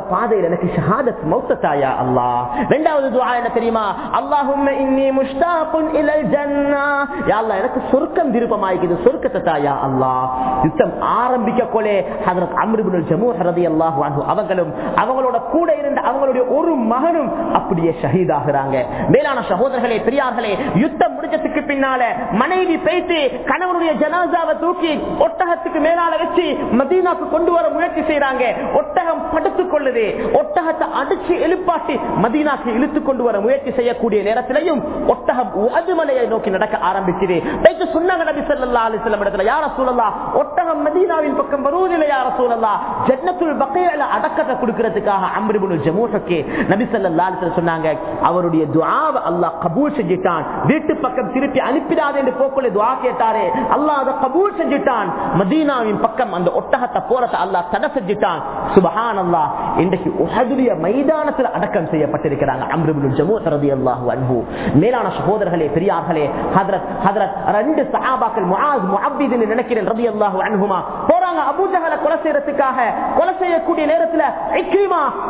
பாதையில எனக்கு ஷஹாதத் மௌத்தா அல்லாஹ். இரண்டாவது என்ன தெரியுமா? அல்லாஹும்ம இன்னி முஷ்தாகுன் இலல் ஜன்னா. யா எனக்கு சொர்க்கம் விருப்பமாயிக்குது சொர்க்கத்தை அல்லாஹ். யுத்தம் ஆரம்பிக்க கொலே ஹஜரத் அமிர்த அவர்களும் அவங்களோட கூட இருந்த அவங்களுடைய ஒரு மகனும் அப்படியே ஷஹீதாகிறாங்க மேலான சகோதரர்களே பெரியார்களே யுத்தம் முடிஞ்சதுக்கு பின்னால மனைவி பேசி கணவனுடைய ஜனாசாவை தூக்கி ஒட்டகத்துக்கு மேலால வச்சு மதீனாக்கு கொண்டு வர முயற்சி செய்யறாங்க ஒட்டகம் படுத்துக் கொள்ளுது. ஒட்டகத்தை அடிச்சு எழுப்பாட்டி மதீனாக்கு இழுத்து கொண்டு வர முயற்சி செய்யக்கூடிய நேரத்திலையும் ஒட்டகம் உகதுமலையை நோக்கி நடக்க ஆரம்பிக்குது. பேச்சு சொன்னாங்க நபி ஸல்லல்லாஹு அலைஹி இடத்துல யார சூழலா ஒட்டகம் மதீனாவின் பக்கம் வருவதில்லை யார சூழலா ஜன்னத்துல் பக்கையில அடக்கத்தை நபி சொன்னாங்க அவருடைய அல்லாஹ் கபூல் வீட்டு பக்கம் திருப்பி என்று போக்குள்ள கேட்டாரே அல்லாஹ் அதை கபூல் மதீனாவின் பக்கம் அந்த ஒட்டகத்தை அல்லாஹ் தடை இன்றைக்கு உஹதுடைய மைதானத்தில் அடக்கம் செய்யப்பட்டிருக்கிறாங்க அம்ருபுல் ஜமூஹ் ரலியல்லாஹு அன்ஹு. மேலான சகோதரர்களே பெரியார்களே ஹஜ்ரத் ஹஜ்ரத் ரெண்டு சஹாபாக்கள் முஆஸ் நினைக்கிறேன் போறாங்க அபூஜஹலை கொலை செய்யறதுக்காக கொலை செய்யக்கூடிய நேரத்தில்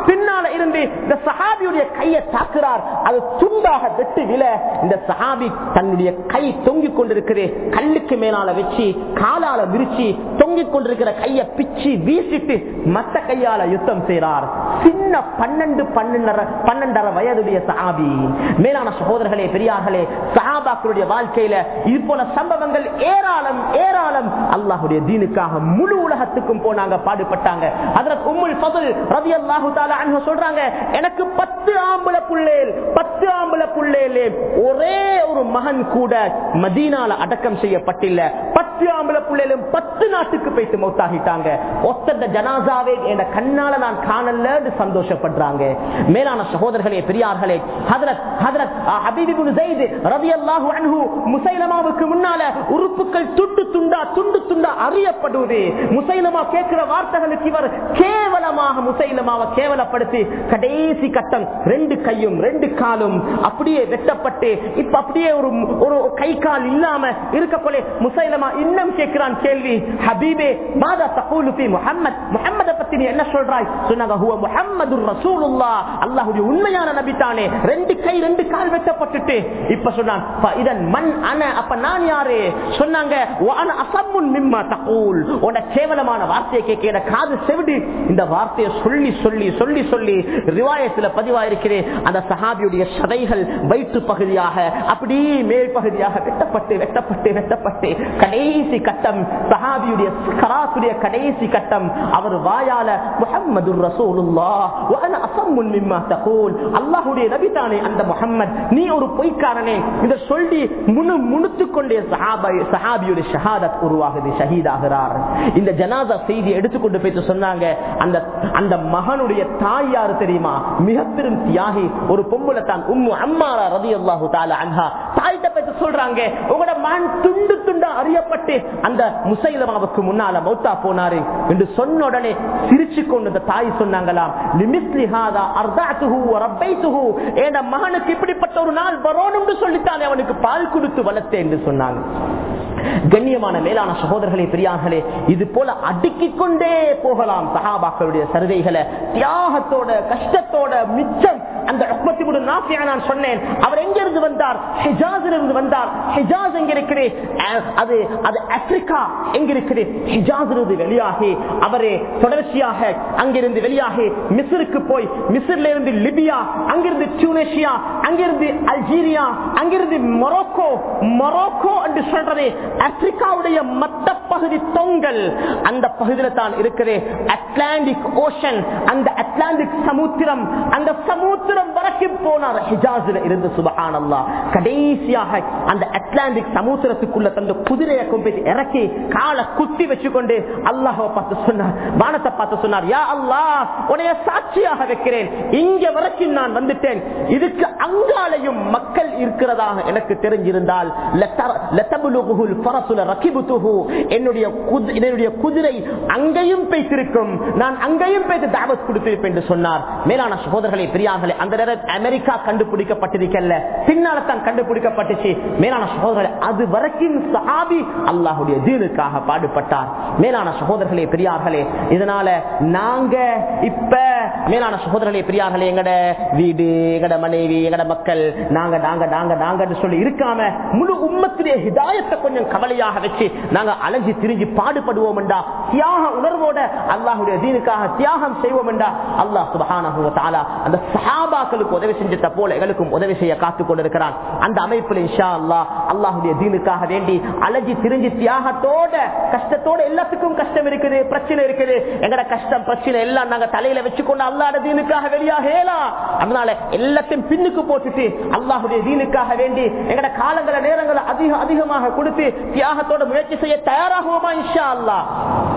பின்னால இருந்து இந்த சஹாபியுடைய கையை தாக்குறார். அது துண்டாக வெட்டு வில இந்த சஹாபி தன்னுடைய கை தொங்கிக் கொண்டிருக்கிறது கல்லுக்கு மேலால வச்சு காலால விரிச்சு தொங்கிக் கொண்டிருக்கிற கையை பிச்சு வீசிட்டு மத்த கையால யுத்தம் செய்கிறார் சின்ன பன்னெண்டு பன்னெண்டரை பன்னெண்டரை வயதுடைய சஹாபி. மேலான சகோதரர்களே பெரியார்களே சஹாபாக்களுடைய வாழ்க்கையில இது போல சம்பவங்கள் ஏராளம் ஏராளம். அல்லாஹுடைய தீனுக்காக முழு உலகத்துக்கும் போனாங்க பாடு பாடுபட்டாங்க அதற்கு உம்முல் பதுல் ரவி அல்லாஹு அன்ஹு சொல்றாங்க எனக்கு பத்து ஆம்பளை புள்ளேல் பத்து ஆம்பளை புள்ளேலே ஒரே ஒரு மகன் கூட மதீனால அடக்கம் செய்யப்பட்டில்ல. பத்து ஆம்பளை புள்ளேலும் பத்து நாட்டுக்கு போயிட்டு மௌத்தாகிட்டாங்க. ஒத்தந்த ஜனாசாவே என் கண்ணால நான் காணலன்னு சந்தோஷப்படுறாங்க. மேலான சகோதரர்களே பெரியார்களே ஹதரத் ஹதரத் ஹபீபிபுன் ஸைத் ரலியல்லாஹு அன்ஹு முசைலமாவுக்கு முன்னால உறுப்புகள் துண்டு துண்டா துண்டு துண்டா அறியப்படுவது. முசைலமா கேட்கிற வார்த்தை வார்த்தைகளுக்கு இவர் கேவலமாக முசைலமாவை கேவலப்படுத்தி கடைசி கட்டம் ரெண்டு கையும் ரெண்டு காலும் அப்படியே வெட்டப்பட்டு இப்ப அப்படியே ஒரு ஒரு கை கால் இல்லாம இருக்க போல முசைலமா இன்னும் கேட்கிறான் கேள்வி ஹபீபே மாதா தகூலுபி ஃபி முஹம்மத்? பத்தி நீ என்ன சொல்றாய்? சொன்னாங்க ஹுவ முஹம்மதுர் ரசூலுல்லாஹ். அல்லாஹ்வுடைய உண்மையான நபித்தானே ரெண்டு கை ரெண்டு கால் வெட்டப்பட்டுட்டு இப்ப சொன்னான் இதன் மண் அன அப்ப நான் யாரு? சொன்னாங்க உன கேவலமான வார்த்தையை கேட்க காது செவிடு. இந்த வார்த்தையை சொல்லி சொல்லி சொல்லி சொல்லி ரிவாயத்துல பதிவாயிருக்கிறேன் அந்த சஹாபியுடைய சதைகள் வயிற்று பகுதியாக அப்படியே மேல் பகுதியாக வெட்டப்பட்டு வெட்டப்பட்டு வெட்டப்பட்டு. கடைசி கட்டம் சஹாபியுடைய கராசுடைய கடைசி கட்டம். அவர் வாயால முஹம்மது அல்லாஹுடைய நபிதானே அந்த முகம்மது நீ ஒரு பொய்க்காரனே. இதை சொல்லி முணு முணுத்துக் கொண்டே சஹாபியுடைய ஷஹாதத் உருவாகுது ஷஹீதாகிறார். இந்த ஜனாதா செய்தி எடுத்துக்கொண்டு போயிட்டு சொன்னாங்க அந்த அந்த மகனுடைய தாய் யாரு தெரியுமா? மிக பெரும் தியாகி ஒரு பொம்புல தான் உம்மு அம்மாரா ரதி அல்லாஹு அன்ஹா. தாய்கிட்ட போயிட்டு சொல்றாங்க உங்களோட மகன் துண்டு துண்டா அறியப்பட்டு அந்த முசைலமாவுக்கு முன்னால மௌத்தா போனாரு என்று சொன்ன உடனே சிரிச்சு கொண்டு அந்த தாய் சொன்னாங்களாம் "லிமிஸ்லி அர்தாத்துஹு ரப்பைத்துஹு." என் மகனுக்கு இப்படிப்பட்ட ஒரு நாள் வரணும்னு சொல்லித்தானே அவனுக்கு பால் கொடுத்து வளர்த்தேன் என்று சொன்னாங்க. கண்ணியமான மேலான சகோதரர்களே பெரியார்களே இது போல அடுக்கிக் கொண்டே கொண்டே போகலாம். சஹாபாக்களுடைய சருகைகளை தியாகத்தோட கஷ்டத்தோட மிச்சம். அந்த உக்மத்திபுடு நாஃபியா நான் சொன்னேன். அவர் எங்கிருந்து வந்தார்? ஹிஜாஸில் இருந்து வந்தார். ஹிஜாஸ் எங்க இருக்குது அது அது ஆப்பிரிக்கா எங்க இருக்குது ஹிஜாஸிலிருந்து வெளியாகி அவரே தொடர்ச்சியாக அங்கிருந்து வெளியாகி மிஸ்ருக்கு போய் மிஸ்ரில் இருந்து லிபியா அங்கிருந்து டியூனேஷியா அங்கிருந்து அல்ஜீரியா அங்கிருந்து மொரோக்கோ மொரோக்கோ என்று சொல்றது ஆப்பிரிக்காவுடைய மத்த பகுதி தொங்கல். அந்த பகுதியில் தான் இருக்குது அட்லாண்டிக் ஓஷன் அந்த அட்லாண்டிக் சமுத்திரம் அந்த சமுத்திரம் வரைக்கும் போனார் ஹிஜாஸில் இருந்து சுபஹானல்லா கடைசியாக அந்த அட்லாண்டிக் சமுத்திரத்துக்குள்ள தந்த குதிரையை கொண்டு இறக்கி காலை குத்தி வச்சுக்கொண்டு அல்லாஹை பார்த்து சொன்னார் வானத்தை பார்த்து சொன்னார் யா அல்லா உன்னைய சாட்சியாக வைக்கிறேன். இங்க வரைக்கும் நான் வந்துட்டேன். இதுக்கு அங்காலையும் மக்கள் இருக்கிறதாக எனக்கு தெரிஞ்சிருந்தால் என்னுடைய என்னுடைய குதிரை அங்கேயும் பேசிருக்கும் நான் அங்கேயும் பேசி தாவத் கொடுத்திருப்பேன் என்று சொன்னார். மேலான சகோதரர்களை பெரியார்களே அந்த நேரம் அமெரிக்கா கண்டுபிடிக்கப்பட்டிருக்கல பின்னால தான் கண்டுபிடிக்கப்பட்டுச்சு. மேலான சகோதரர்களே அது வரைக்கும் சஹாபி அல்லாஹுடைய தீனுக்காக பாடுபட்டார். மேலான சகோதரர்களே பெரியார்களே இதனால நாங்க இப்ப மேலான சகோதரர்களே பெரியார்களே எங்கட வீடு எங்கட மனைவி எங்கட மக்கள் நாங்க நாங்க நாங்க நாங்க சொல்லி இருக்காம முழு உம்மத்துடைய ஹிதாயத்தை கொஞ்சம் கவலையாக வச்சு நாங்க அலைஞ்சு திரிஞ்சு பாடுபடுவோம் என்றா தியாக உணர்வோட அல்லாஹுடைய தீனுக்காக தியாகம் செய்வோம் என்றா அல்லாஹ் சுபஹானஹு வ தஆலா அந்த சஹாபாக்களுக்கு உதவி செஞ்சத போல எங்களுக்கும் உதவி செய்ய காத்துக் கொண்டிருக்கிறான் அந்த அமைப்பில் இன்ஷா அல்லாஹ் அல்லாஹுடைய தீனுக்காக வேண்டி அலைஞ்சு திரிஞ்சு தியாகத்தோட கஷ்டத்தோட எல்லாத்துக்கும் கஷ்டம் இருக்குது பிரச்சனை இருக்குது. எங்கட கஷ்டம் பிரச்சனை எல்லாம் நாங்க தலையில வச்சுக்கொண்டு அல்லாட தீனுக்காக வெளியாக அதனால எல்லாத்தையும் பின்னுக்கு போட்டுட்டு அல்லாஹுடைய தீனுக்காக வேண்டி எங்கட காலங்கள நேரங்களை அதிக அதிகமாக கொடுத்து தியாகத்தோட முயற்சி செய்ய தயாராகுவோமா இன்ஷா அல்லா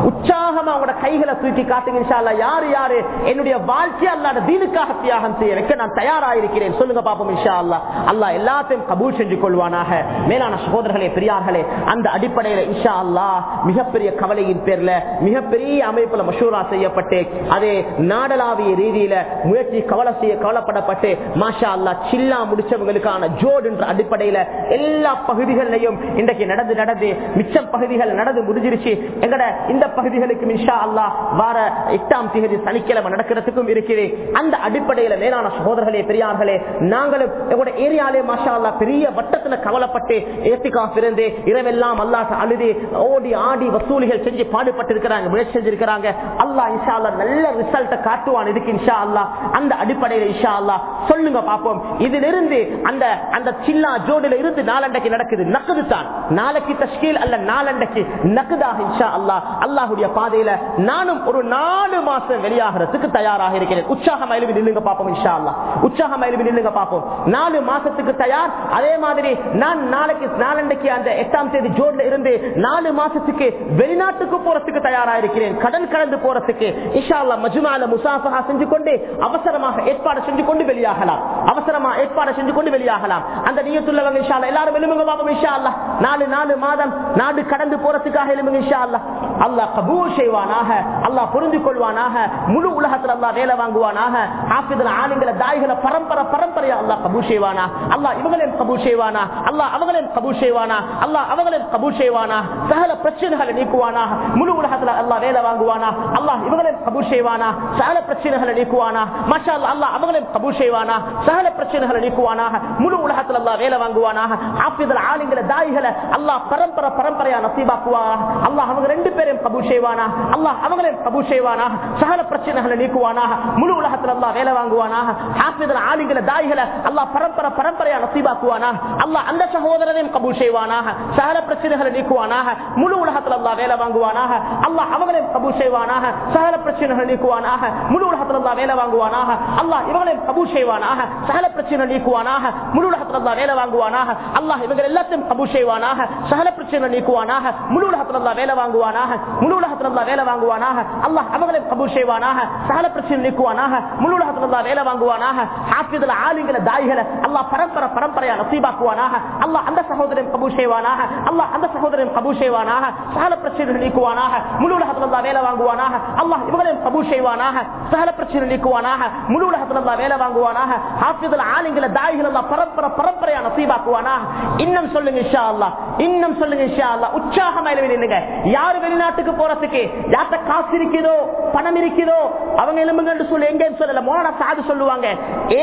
உற்சாகமா உங்களோட கைகளை தூக்கி காட்டுங்க இன்ஷா அல்லா யாரு யாரு? என்னுடைய வாழ்க்கையை அல்லாட தீனுக்காக தியாகம் செய்ய வைக்க நான் தயாராயிருக்கிறேன். சொல்லுங்க பாப்போம் இன்ஷா அல்லா அல்லா எல்லாத்தையும் கபூல் செஞ்சு கொள்வானாக மேலான சகோதரர்களே பெரியார்களே அந்த அடிப்படையில இஷா அல்லாஹ் மிகப்பெரிய கவலையின் பேர்ல மிகப்பெரிய அமைப்புல மசூரா செய்யப்பட்டு அதே நாடளாவிய ரீதியில முயற்சி கவலை செய்ய கவலைப்படப்பட்டு மாஷா அல்லா சில்லா முடிச்சவங்களுக்கான ஜோடு என்ற அடிப்படையில எல்லா பகுதிகளிலையும் இன்றைக்கு நடந்து நடந்து மிச்சம் பகுதிகள் நடந்து முடிஞ்சிருச்சு. எங்கட இந்த பகுதிகளுக்கு இஷா அல்லா வார எட்டாம் தேதி சனிக்கிழமை நடக்கிறதுக்கும் இருக்குது. அந்த அடிப்படையில மேலான சகோதரர்களே பெரியார்களே நாங்களும் எங்களோட ஏரியாலே மாஷா அல்லா பெரிய வட்டத்துல கவலைப்பட்டு கஷ்டப்பட்டு ஏத்திகாஃப் இருந்து இரவெல்லாம் அல்லாஹ் அழுது ஓடி ஆடி வசூலிகள் செஞ்சு பாடுபட்டிருக்கிறாங்க முயற்சி செஞ்சிருக்கிறாங்க. அல்லாஹ் இன்ஷா அல்லா நல்ல ரிசல்ட்டை காட்டுவான் இதுக்கு இன்ஷா அல்லா அந்த அடிப்படையில் இன்ஷா அல்லா சொல்லுங்க பார்ப்போம் இதிலிருந்து அந்த அந்த சில்லா ஜோடில இருந்து நாலண்டைக்கு நடக்குது. நக்குது தான். நாளைக்கு தஷ்கீல் அல்ல நாலண்டைக்கு நக்குதாக இன்ஷா அல்லா அல்லாஹுடைய பாதையில நானும் ஒரு நாலு மாசம் வெளியாகிறதுக்கு தயாராக இருக்கிறேன். உற்சாகம் அயலுவி நில்லுங்க பார்ப்போம் இன்ஷா அல்லா உற்சாகம் அயலுவி நில்லுங்க பார்ப்போம் நாலு மாசத்துக்கு தயார். அதே மாதிரி நான் நாளைக்கு நாளண்டைக்கு அந்த எட்டாம் தேதி ஜோன்ல இருந்து நாலு மாசத்துக்கு வெளிநாட்டுக்கு போறதுக்கு தயாரா இருக்கிறேன் கடன் கலந்து போறதுக்கு இன்ஷா மஜுமால முசாஃபா செஞ்சு கொண்டு அவசரமாக ஏற்பாடு செஞ்சு கொண்டு வெளியாகலாம். அவசரமா ஏற்பாடு செஞ்சு கொண்டு வெளியாகலாம். அந்த நீயத்துள்ளவங்க இன்ஷா எல்லாரும் எழுமுங்க பாப்போம் இஷா அல்லாஹ் நாலு நாலு மாதம் நாடு கடந்து போறதுக்காக எழுமுங்க இஷா அல்லாஹ் அல்லா கபூல் செய்வானாக. அல்லாஹ் புரிந்து கொள்வானாக. முழு உலகத்தில் அல்லா வேலை வாங்குவானாக. ஆபிதல் ஆளுங்களை தாய்களை பரம்பரை பரம்பரையா அல்லாஹ் கபூல் செய்வானா? அல்லாஹ் இவங்களையும் கபூல் செய்வானா? அல்லாஹ் அவங்களையும் கபூல் செய்வானா? அல்லா அவங்களையும் கபூல் செய்வானா? சகல பிரச்சனைகளை நீக்குவானா? முழு உலகத்துல அல்லா வேலை வாங்குவானா? அல்லா இவங்களையும் கபூல் செய்வானா? சகல பிரச்சனைகளை நீக்குவானா? மஷா அல்லாஹ் அல்லாஹ் அவங்களையும் கபூல் செய்வானா? சகல பிரச்சனைகளை நீக்குவானாக முழு உலகத்துல அல்லா வேலை வாங்குவானாக ஆப்பிதல் ஆளுங்கிற தாய்களை அல்லா பரம்பரை பரம்பரையா நசீபாக்குவானா அல்லா அவங்க ரெண்டு பேரையும் கபூல் செய்வானா? அல்லா அவங்களையும் கபூல் செய்வானா? சகல பிரச்சனைகளை நீக்குவானாக முழு உலகத்துல அல்லா வேலை வாங்குவானாக ஆப்பிதல் ஆளுங்கிற தாய்களை அல்லா பரம்பரை பரம்பரையா நசீபாக்குவானா? அல்லா அந்த சகோதர சகோதரனையும் கபூல் செய்வானாக சகல பிரச்சனைகளை நீக்குவானாக முழு உலகத்தில் அல்லா வேலை வாங்குவானாக அல்லாஹ் அவங்களையும் கபூல் செய்வானாக சகல பிரச்சனைகளை நீக்குவானாக முழு உலகத்தில் அல்லா வேலை வாங்குவானாக அல்லாஹ் இவங்களையும் கபூல் செய்வானாக சகல பிரச்சனை நீக்குவானாக முழு உலகத்தில் அல்லா வேலை வாங்குவானாக அல்லாஹ் இவங்க எல்லாத்தையும் கபூல் செய்வானாக சகல பிரச்சனை நீக்குவானாக முழு உலகத்தில் அல்லா வேலை வாங்குவானாக முழு உலகத்தில் அல்லா வேலை வாங்குவானாக அல்லாஹ் அவங்களையும் கபூல் செய்வானாக சகல பிரச்சனை நீக்குவானாக முழு உலகத்தில் அல்லா வேலை வாங்குவானாக ஹாஃபிதுல் ஆளுங்களை தாய்களை அல்லா பரம்பரை பரம்பரையா நசீபாக்குவானாக. அல்லா அந்த சகோதரன் கபூ செய்வானாக அல்லா அந்த சகோதரன் கபூ செய்வானாக சகல பிரச்சனைகள் நீக்குவானாக. முழு உலகத்துல வேலை வாங்குவானாக. அல்லாஹ் இவரையும் கபூ செய்வானாக சகல பிரச்சனை நீக்குவானாக. முழு உலகத்துல வேலை வாங்குவானாக. ஹாஃபிதுல் ஆலிங்களை தாய்கள் அல்லாஹ் பரம்பரை பரம்பரையா நசீபாக்குவானாக. இன்னும் சொல்லுங்க இஷா அல்லா இன்னும் சொல்லுங்க இஷா அல்லா உற்சாகமா எழுவி நின்னுங்க யாரு வெளிநாட்டுக்கு போறதுக்கு யார்கிட்ட காசு இருக்குதோ பணம் இருக்குதோ அவங்க எலும்புங்கன்னு சொல்லி எங்கேன்னு சொல்லல. மோனா சாது சொல்லுவாங்க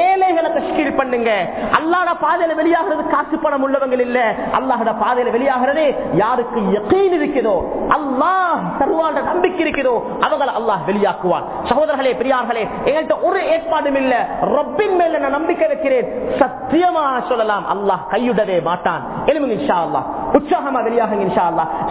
ஏழைகளை தஷ்கீல் பண்ணுங்க. அல்லாட பாதையில வெளியாகிறது காசு பணம் உள்ளவங்க இல்ல. அல்லாஹோட பாதையில வெளியாகிறது யாருக்கு யக்கீன் இருக்குதோ அல்லாஹ் தருவாண்ட நம்பிக்கை இருக்கிறதோ அவங்களை அல்லாஹ் வெளியாக்குவான். சகோதரர்களே பெரியார்களே எங்கள்கிட்ட ஒரு ஏற்பாடும் இல்ல. ரொப்பின் மேல நான் நம்பிக்கை வைக்கிறேன்? சத்தியமாக சொல்லலாம். அல்லாஹ் கையுடவே மாட்டான். எழுமுங்க இன்ஷா அல்லாஹ். உற்சாகமா வெளியாக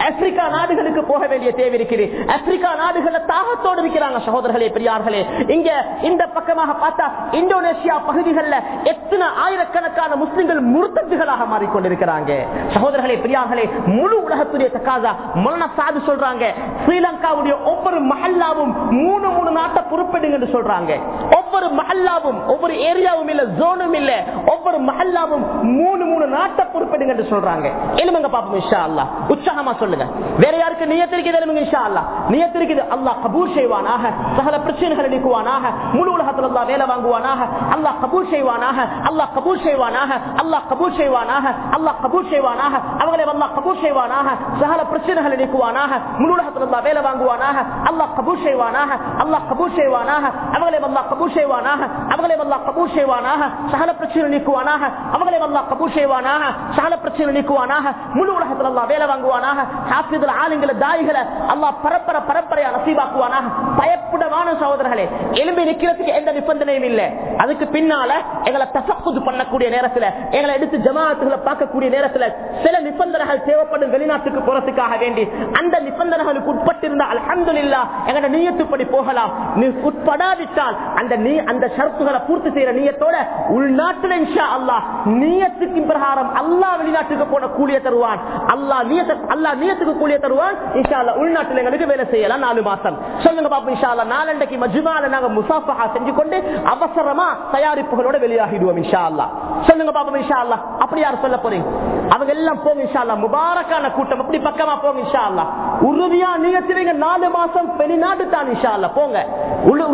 ஆப்பிரிக்கா நாடுகளுக்கு போக வேண்டிய தேவை இருக்குது. ஆப்பிரிக்கா நாடுகள்ல தாகத்தோடு இருக்கிறாங்க சகோதரர்களே பெரியார்களே. இங்க இந்த பக்கமாக பார்த்தா இந்தோனேஷியா பகுதிகளில் எத்தனை ஆயிரக்கணக்கான முஸ்லிம்கள் முருத்தத்துகளாக மாறிக்கொண்டிருக்கிறாங்க. சகோதரர்களே பெரியார்களே முழு உலகத்துடைய தக்காதா மரண சாது சொல்றாங்க. ஸ்ரீலங்காவுடைய ஒவ்வொரு மஹல்லாவும் மூணு மூணு நாட்டை பொறுப்பெடுங்க என்று சொல்றாங்க. ஒவ்வொரு மஹல்லாவும் ஒவ்வொரு ஏரியாவும் இல்ல ஜோனும் இல்ல. ஒவ்வொரு மஹல்லாவும் மூணு மூணு நாட்டை பொறுப்பெடுங்க என்று சொல்றாங்க. எலுமங்க பாப்போம் இன்ஷா அல்லாஹ் உற்சாகமா சொல்லுங்க வேற யாருக்கு நியத்திருக்குது இன்ஷா அல்லாஹ் நியத்திருக்குது அல்லாஹ் கபூர் செய்வானாக சகல பிரச்சனைகளை நீக்குவானாக முழு உலகத்தில் அல்லாஹ் வேலை வாங்குவானாக அல்லாஹ் கபூர் செய்வானாக அல்லாஹ் கபூர் செய்வானாக அல்லாஹ் கபூர் செய்வானாக அல்லாஹ் கபூர் செய்வானாக அவங்களை அல்லாஹ் கபூர் செய்வானாக சகல பிரச்சனைகளை நீக்குவானாக முழு வேலை வாங்குவானாக அல்லாஹ் கபூர் செய்வானாக அல்லாஹ் கபூர் செய்வானாக அவங்களை அல்லாஹ் கபூர் செய்வானாக அவங்களை அல்லாஹ் கபூர் செய்வானாக சகல பிரச்சனை நீக்குவானாக அவங்களை அல்லாஹ் கபூர் செய்வானாக சகல பிரச்சனை நீக்குவானாக முழு உலகத்தில் வேலை வாங்குவானாக ஹாஃபிதுல் ஆளுங்களை தாய்களை பரப்பர நசீபாக்குவானாக. சகோதரர்களே எலும்பி நிக்கிறதுக்கு எந்த நிபந்தனையும் இல்லை. அதுக்கு பின்னால எங்களை தசப்புது பண்ணக்கூடிய எங்களை எடுத்து ஜமாத்துகளை பார்க்கக்கூடிய சில நிபந்தனைகள் தேவைப்படும் வெளிநாட்டுக்கு போறதுக்காக வேண்டி அந்த நிபந்தனைகளுக்கு உட்பட்டிருந்த இல்லா எங்களோட நீயத்துப்படி போகலாம். நீ உட்படாவிட்டால் அந்த நீ அந்த ஷரத்துகளை பூர்த்தி செய்யற நீயத்தோட உள்நாட்டுல இன்ஷா நீயத்துக்கு பிரகாரம் அல்லாஹ் வெளிநாட்டுக்கு போன கூலிய தருவான். கூலிய தருவான். எங்களுக்கு வேலை செய்யலாம். நாலு மாசம். சொல்லுங்க நாலண்டைக்கு மஜ்மால நாங்க செஞ்சு கொண்டு அவசரமா தயாரிப்புகளோட வெளியாகிடுவோம் இன்ஷா அல்லாஹ் சொல்லுங்க பாப்போம் இஷா அல்லாஹ் அப்படி யார் சொல்ல போறீங்க? அவங்க எல்லாம் போங்க அல்லாஹ் முபாரக்கான கூட்டம். அப்படி பக்கமா போங்க அல்லாஹ் உறுதியா நியத்துவீங்க. நாலு மாசம் வெளிநாட்டு தான் போங்க.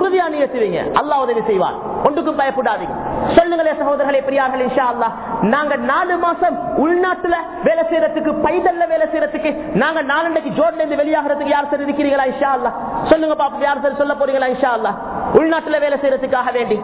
உறுதியா நியத்துவீங்க. அல்லாஹ் உதவி செய்வான். ஒன்றுக்கும் பயப்படாதீங்க. சொல்லுங்களே சகோதரர்களே பெரியார்கள் இன்ஷா அல்லாஹ் நாங்க நாலு மாசம் உள்நாட்டுல வேலை செய்யறதுக்கு பைதல்ல வேலை செய்யறதுக்கு நாங்க நாலு ஜோட்ல இருந்து வெளியாகிறதுக்கு யார் சார் இருக்கிறீங்களா இன்ஷா அல்லாஹ் சொல்லுங்க பாப்பா யார் சார் சொல்ல போறீங்களா இன்ஷா அல்லா உள்நாட்டுல வேலை செய்யறதுக்காக வேண்டி.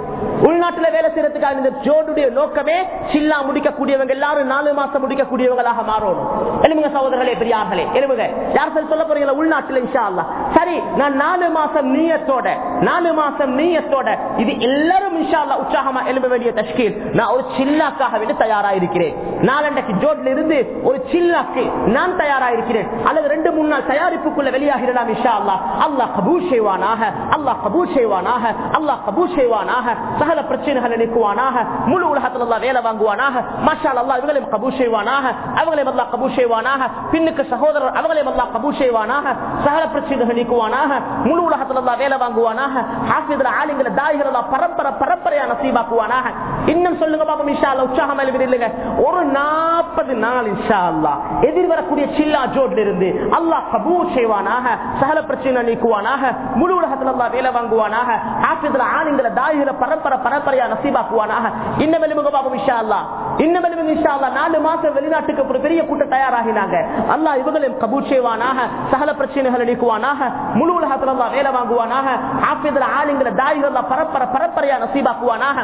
உள்நாட்டுல வேலை செய்யறதுக்காக இந்த ஜோடுடைய நோக்கமே சில்லா முடிக்கக்கூடியவங்க எல்லாரும் நாலு மாசம் முடிக்கக்கூடியவங்களாக மாறணும். எழுமுங்க சகோதரர்களே பெரியார்களே எழுமுங்க யார் சரி சொல்ல போறீங்களா? உள்நாட்டுல இன்ஷா அல்லா சரி நான் நாலு மாசம் நீயத்தோட நாலு மாசம் நீயத்தோட இது எல்லாரும் இன்ஷா அல்லா உற்சாகமா எலும்ப வேண்டிய தஷ்கீல் நான் ஒரு சில்லாக்காக வேண்டி தயாரா இருக்கிறேன் நாலண்டைக்கு ஜோட்ல இருந்து ஒரு சில்லாக்கு நான் தயாரா இருக்கிறேன் அல்லது ரெண்டு மூணு நாள் தயாரிப்புக்குள்ள வெளியாகிடலாம் இன்ஷா அல்லா அல்லாஹ் கபூர் செய்வானாக அல்லாஹ் கபூர் செய்வானாக. செய்வானாக அல்லாஹ் கபூர் செய்வானாக சகல பிரச்சனைகளை நீக்குவானாக முழு உலகத்தில் அல்லா வேலை வாங்குவானாக மாஷா அல்லா இவங்களையும் கபூர் செய்வானாக அவங்களையும் அல்லாஹ் கபூர் செய்வானாக பின்னுக்கு சகோதரர் அவங்களையும் அல்லாஹ் கபூர் செய்வானாக சகல பிரச்சனைகள் நீக்குவானாக முழு உலகத்தில் அல்லா வேலை வாங்குவானாக ஹாஃபிதர் ஆளுங்களை தாய்கள் பரம்பரை பரம்பரையா நசீபாக்குவானாக. இன்னும் சொல்லுங்க பாப்போம் இன்ஷா அல்லாஹ் உற்சாகம் இல்லைங்க. ஒரு நாற்பது நாள் இஷா அல்லா எதிர்வரக்கூடிய சில்லா ஜோட்ல இருந்து அல்லாஹ் கபூர் செய்வானாக சகல பிரச்சனை நீக்குவானாக முழு உலகத்தில் அல்லா வேலை வாங்குவானாக ஹாஃபிதுல ஆளுங்களை தாய்களை பரம்பரை பரம்பரையா நசீபாக்குவானாக. இன்னும் எலும்புங்க பாப்போம் இன்ஷா அல்லாஹ் இன்னும் எலும்புங்க நாலு மாசம் வெளிநாட்டுக்கு ஒரு பெரிய கூட்டம் தயாராகினாங்க. அல்லா இவங்களையும் கபூர் செய்வானாக சகல பிரச்சனைகள் அளிக்குவானாக முழு உலகத்துல வேலை வாங்குவானாக ஹாஃபிதுல ஆலிங்களை தாய்கள் பரம்பரை பரம்பரையா நசீபாக்குவானாக.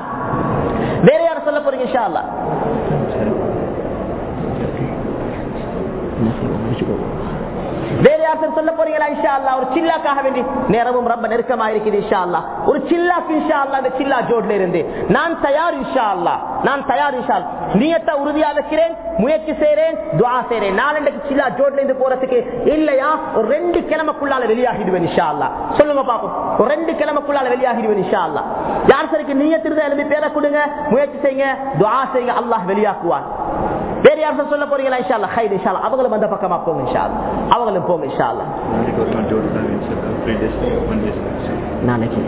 வேற யாரும் சொல்ல போறீங்க இன்ஷா அல்லாஹ் வேற யாரும் சொல்ல போறீங்களா? இன்ஷா அல்லா ஒரு சில்லாக்காக வேண்டி நேரமும் ரொம்ப நெருக்கமா இருக்குது இன்ஷா அல்லா ஒரு சில்லாக்கு இன்ஷா அல்லா அந்த சில்லா ஜோட்ல இருந்து. நான் தயார் இன்ஷா அல்லா நான் தயார் இன்ஷா நீயத்தை உறுதியா வைக்கிறேன் முயற்சி செய்யறேன் துவா செய்யறேன் நாலண்டைக்கு சில்லா ஜோட்ல இருந்து போறதுக்கு இல்லையா? ஒரு ரெண்டு கிழமைக்குள்ளால வெளியாகிடுவேன் இன்ஷா அல்லா சொல்லுங்க பாப்போம். ஒரு ரெண்டு கிழமைக்குள்ளால வெளியாகிடுவேன் இன்ஷா அல்லா யார் சரிக்கு நீயத்திருந்த எழுதி பேரை கொடுங்க முயற்சி செய்யுங்க துவா செய்யுங்க அல்லாஹ் வெளியாக்குவான். வேற யாரும் சொல்ல போறீங்களா? இன்ஷா அல்லா ஹைர் இன்ஷா அல்லா அவங்களும் அந்த பக்கமா போங்க அவங்களும் போங்க இன்ஷா அல்லா நாளைக்கு.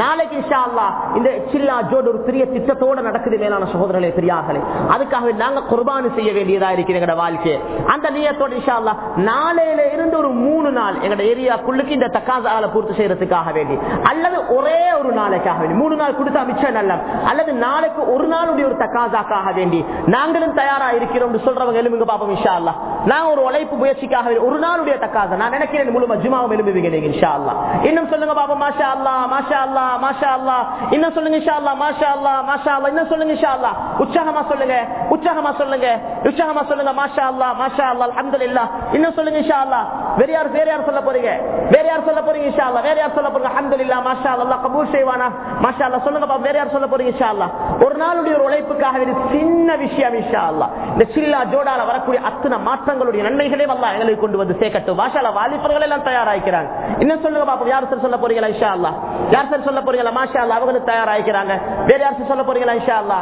நாளைக்கு இன்ஷா அல்லா இந்த சில்லா ஜோடு ஒரு பெரிய திட்டத்தோட நடக்குது மேலான சகோதரர்களே பெரியார்களே. அதுக்காக நாங்க குர்பானு செய்ய வேண்டியதா இருக்கு எங்களோட வாழ்க்கையை அந்த நீயத்தோட இன்ஷா அல்லா நாளையில இருந்து ஒரு மூணு நாள் எங்களோட ஏரியாக்குள்ளுக்கு இந்த தக்காசால பூர்த்தி செய்யறதுக்காக வேண்டி. அல்லது ஒரே ஒரு நாளைக்காக வேண்டி. மூணு நாள் கொடுத்தா மிச்சம் நல்ல. அல்லது நாளைக்கு ஒரு நாளுடைய ஒரு தக்காசாக்காக வேண்டி. நாங்களும் தயாரா இருக்கிறோம் சொல்றவங்க எலும்புங்க பாப்போம் இன்ஷா அல்லா நான் ஒரு உழைப்பு முயற்சிக்காக ஒரு நாளுடைய தக்காசா. நான் நினைக்கிறேன் முழு மஜ்மாவும் எலும்புவீங்க நீங்க இன்ஷா அல்லா இன்னும் சொல்லுங்க பாப்போம் மாஷா அல்லா மாஷா அல்லா மாஷா அல்லா இன்னும் சொல்லுங்க இன்ஷா அல்லா மாஷா அல்லா மாஷா அல்லா இன்னும் சொல்லுங்க இன்ஷா அல்லா உற்சாகமா சொல்லுங்க உற்சாகமா சொல்லுங்க உற்சாகமா சொல்லுங்க மாஷா அல்லா மாஷா அல்லா அல்ஹம்துலில்லாஹ். இன்னும் சொல்லுங்க இன்ஷா அல்லா வேற யார் வேற யார் சொல்ல போறீங்க? வேற யார் சொல்ல போறீங்க இஷா அல்லா வேற யார் சொல்ல போறீங்க? அல்ஹம்துலில்லாஹ் மாஷா அல்லா கபூர் செய்வானா? மாஷா அல்லா சொல்லுங்க வேற யார் சொல்ல போறீங்க இஷா அல்லா ஒரு நாளுடைய ஒரு உழைப்புக்காக சின்ன விஷயம் இஷா அல்லா இந்த சில்லா ஜோடால வரக்கூடிய அத்தனை மாற்றங்களுடைய நன்மைகளே அல்லா எங்களுக்கு கொண்டு வந்து சேர்க்கட்டும். மாஷா அல்லா வாலிபர்கள் எல்லாம் தயாராகிறாங்க என்ன சொல்லுங்க பாப்போம் யார் சார் சொல்ல போறீங்களா இஷா அல்லா யார் சார் சொல்ல போறீங்களா? மாஷா அல்லா அவங்களுக்கு தயாராகிறாங்க வேற யார் சொல்ல போறீங்களா இஷா அல்லா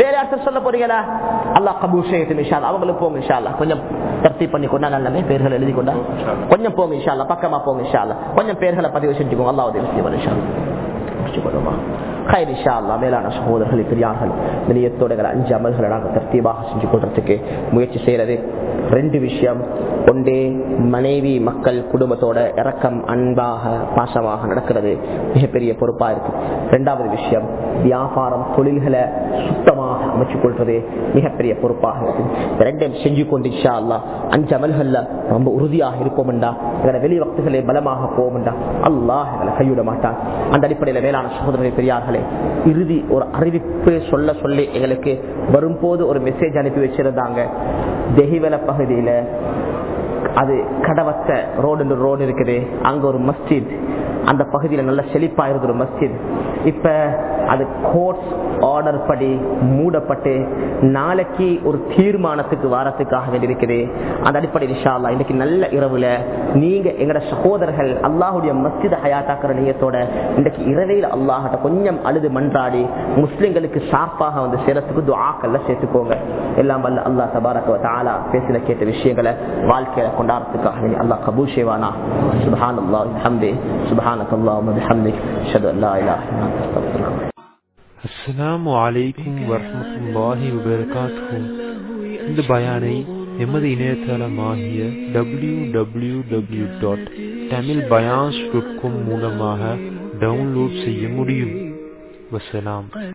வேற யார் சொல்ல போறீங்களா? அல்லா கபூல் செய்யட்டும் இஷா அல்லா அவங்களுக்கு போங்க இஷா அல்லா கொஞ்சம் தர்த்தி பண்ணி கொண்டா நல்லமே பேர்கள் எழுதி கொண்டா. கொஞ்சம் போங்க இஷா அல்லா பக்கமா போங்க இஷா அல்லா கொஞ்சம் பேர்களை பதிவு செஞ்சுக்கோங்க. அல்லாஹ் உதவி செய்வார் இன்ஷா ஹயர் இஷா அல்லா மேலான சகோதரர்களை பெரியார்கள் நிலையத்தோட அஞ்சு அமல்களை நாங்கள் தர்த்தீபாக செஞ்சு கொள்றதுக்கு முயற்சி செய்யறது. ரெண்டு விஷயம் ஒன்றே மனைவி மக்கள் குடும்பத்தோட இறக்கம் அன்பாக பாசமாக நடக்கிறது. மிகப்பெரிய பொறுப்பா இருக்கு. ரெண்டாவது விஷயம் வியாபாரம் தொழில்களை சுத்தமாக அமைச்சு கொள்றது மிகப்பெரிய பொறுப்பாக இருக்கு ரெண்டையும் செஞ்சு கொண்டு இஷா அல்லா அஞ்சு அமல்கள்ல ரொம்ப உறுதியாக இருப்போம்டா. எங்களை வெளி வக்துகளை பலமாக போவோம்டா. அல்லாஹ் எங்களை கைவிட மாட்டான். அந்த அடிப்படையில் மேலான சகோதரரை பெரியார்களே இறுதி ஒரு அறிவிப்பு சொல்ல சொல்லி எங்களுக்கு வரும்போது ஒரு மெசேஜ் அனுப்பி வச்சிருந்தாங்க. தெஹிவல பகுதியில அது கடவத்த ரோடு ரோடு இருக்குது. அங்க ஒரு மஸ்ஜித் அந்த பகுதியில நல்ல செழிப்பா இருந்த ஒரு மஸ்ஜித் இப்ப அது கோர்ட்ஸ் ஆர்டர் படி மூடப்பட்டு நாளைக்கு ஒரு தீர்மானத்துக்கு வாரத்துக்காக வேண்டியிருக்குது. அந்த அடிப்படையில் இன்ஷால்லா இன்னைக்கு நல்ல இரவுல நீங்க எங்கட சகோதரர்கள் அல்லாஹுடைய மஸ்ஜித ஹயாத்தாக்குற நியத்தோட இன்றைக்கு இரவையில் அல்லாஹட்ட கொஞ்சம் அழுது மன்றாடி முஸ்லிம்களுக்கு சார்பாக வந்து சேரத்துக்கு துவாக்கல்ல சேர்த்துக்கோங்க. எல்லாம் வல்ல அல்லாஹ் தபாரக தாலா பேசின கேட்ட விஷயங்களை வாழ்க்கையில கொண்டாடுறதுக்காக வேண்டி அல்லாஹ் கபூல் செய்வானா? சுபஹான் அல்லாஹ் ஹம்தே சுபஹானக் அல்லாஹ் அல்லா இல்லா அஸ்ஸலாமு அலைக்கும் வரஹ்மத்துல்லாஹி வபரகாத்துஹு இந்த பயானை எமது இணையதளமாகிய W W W dot Tamil பயான்ஸ் dot com மூலமாக டவுன்லோட் செய்ய முடியும் வசலாம்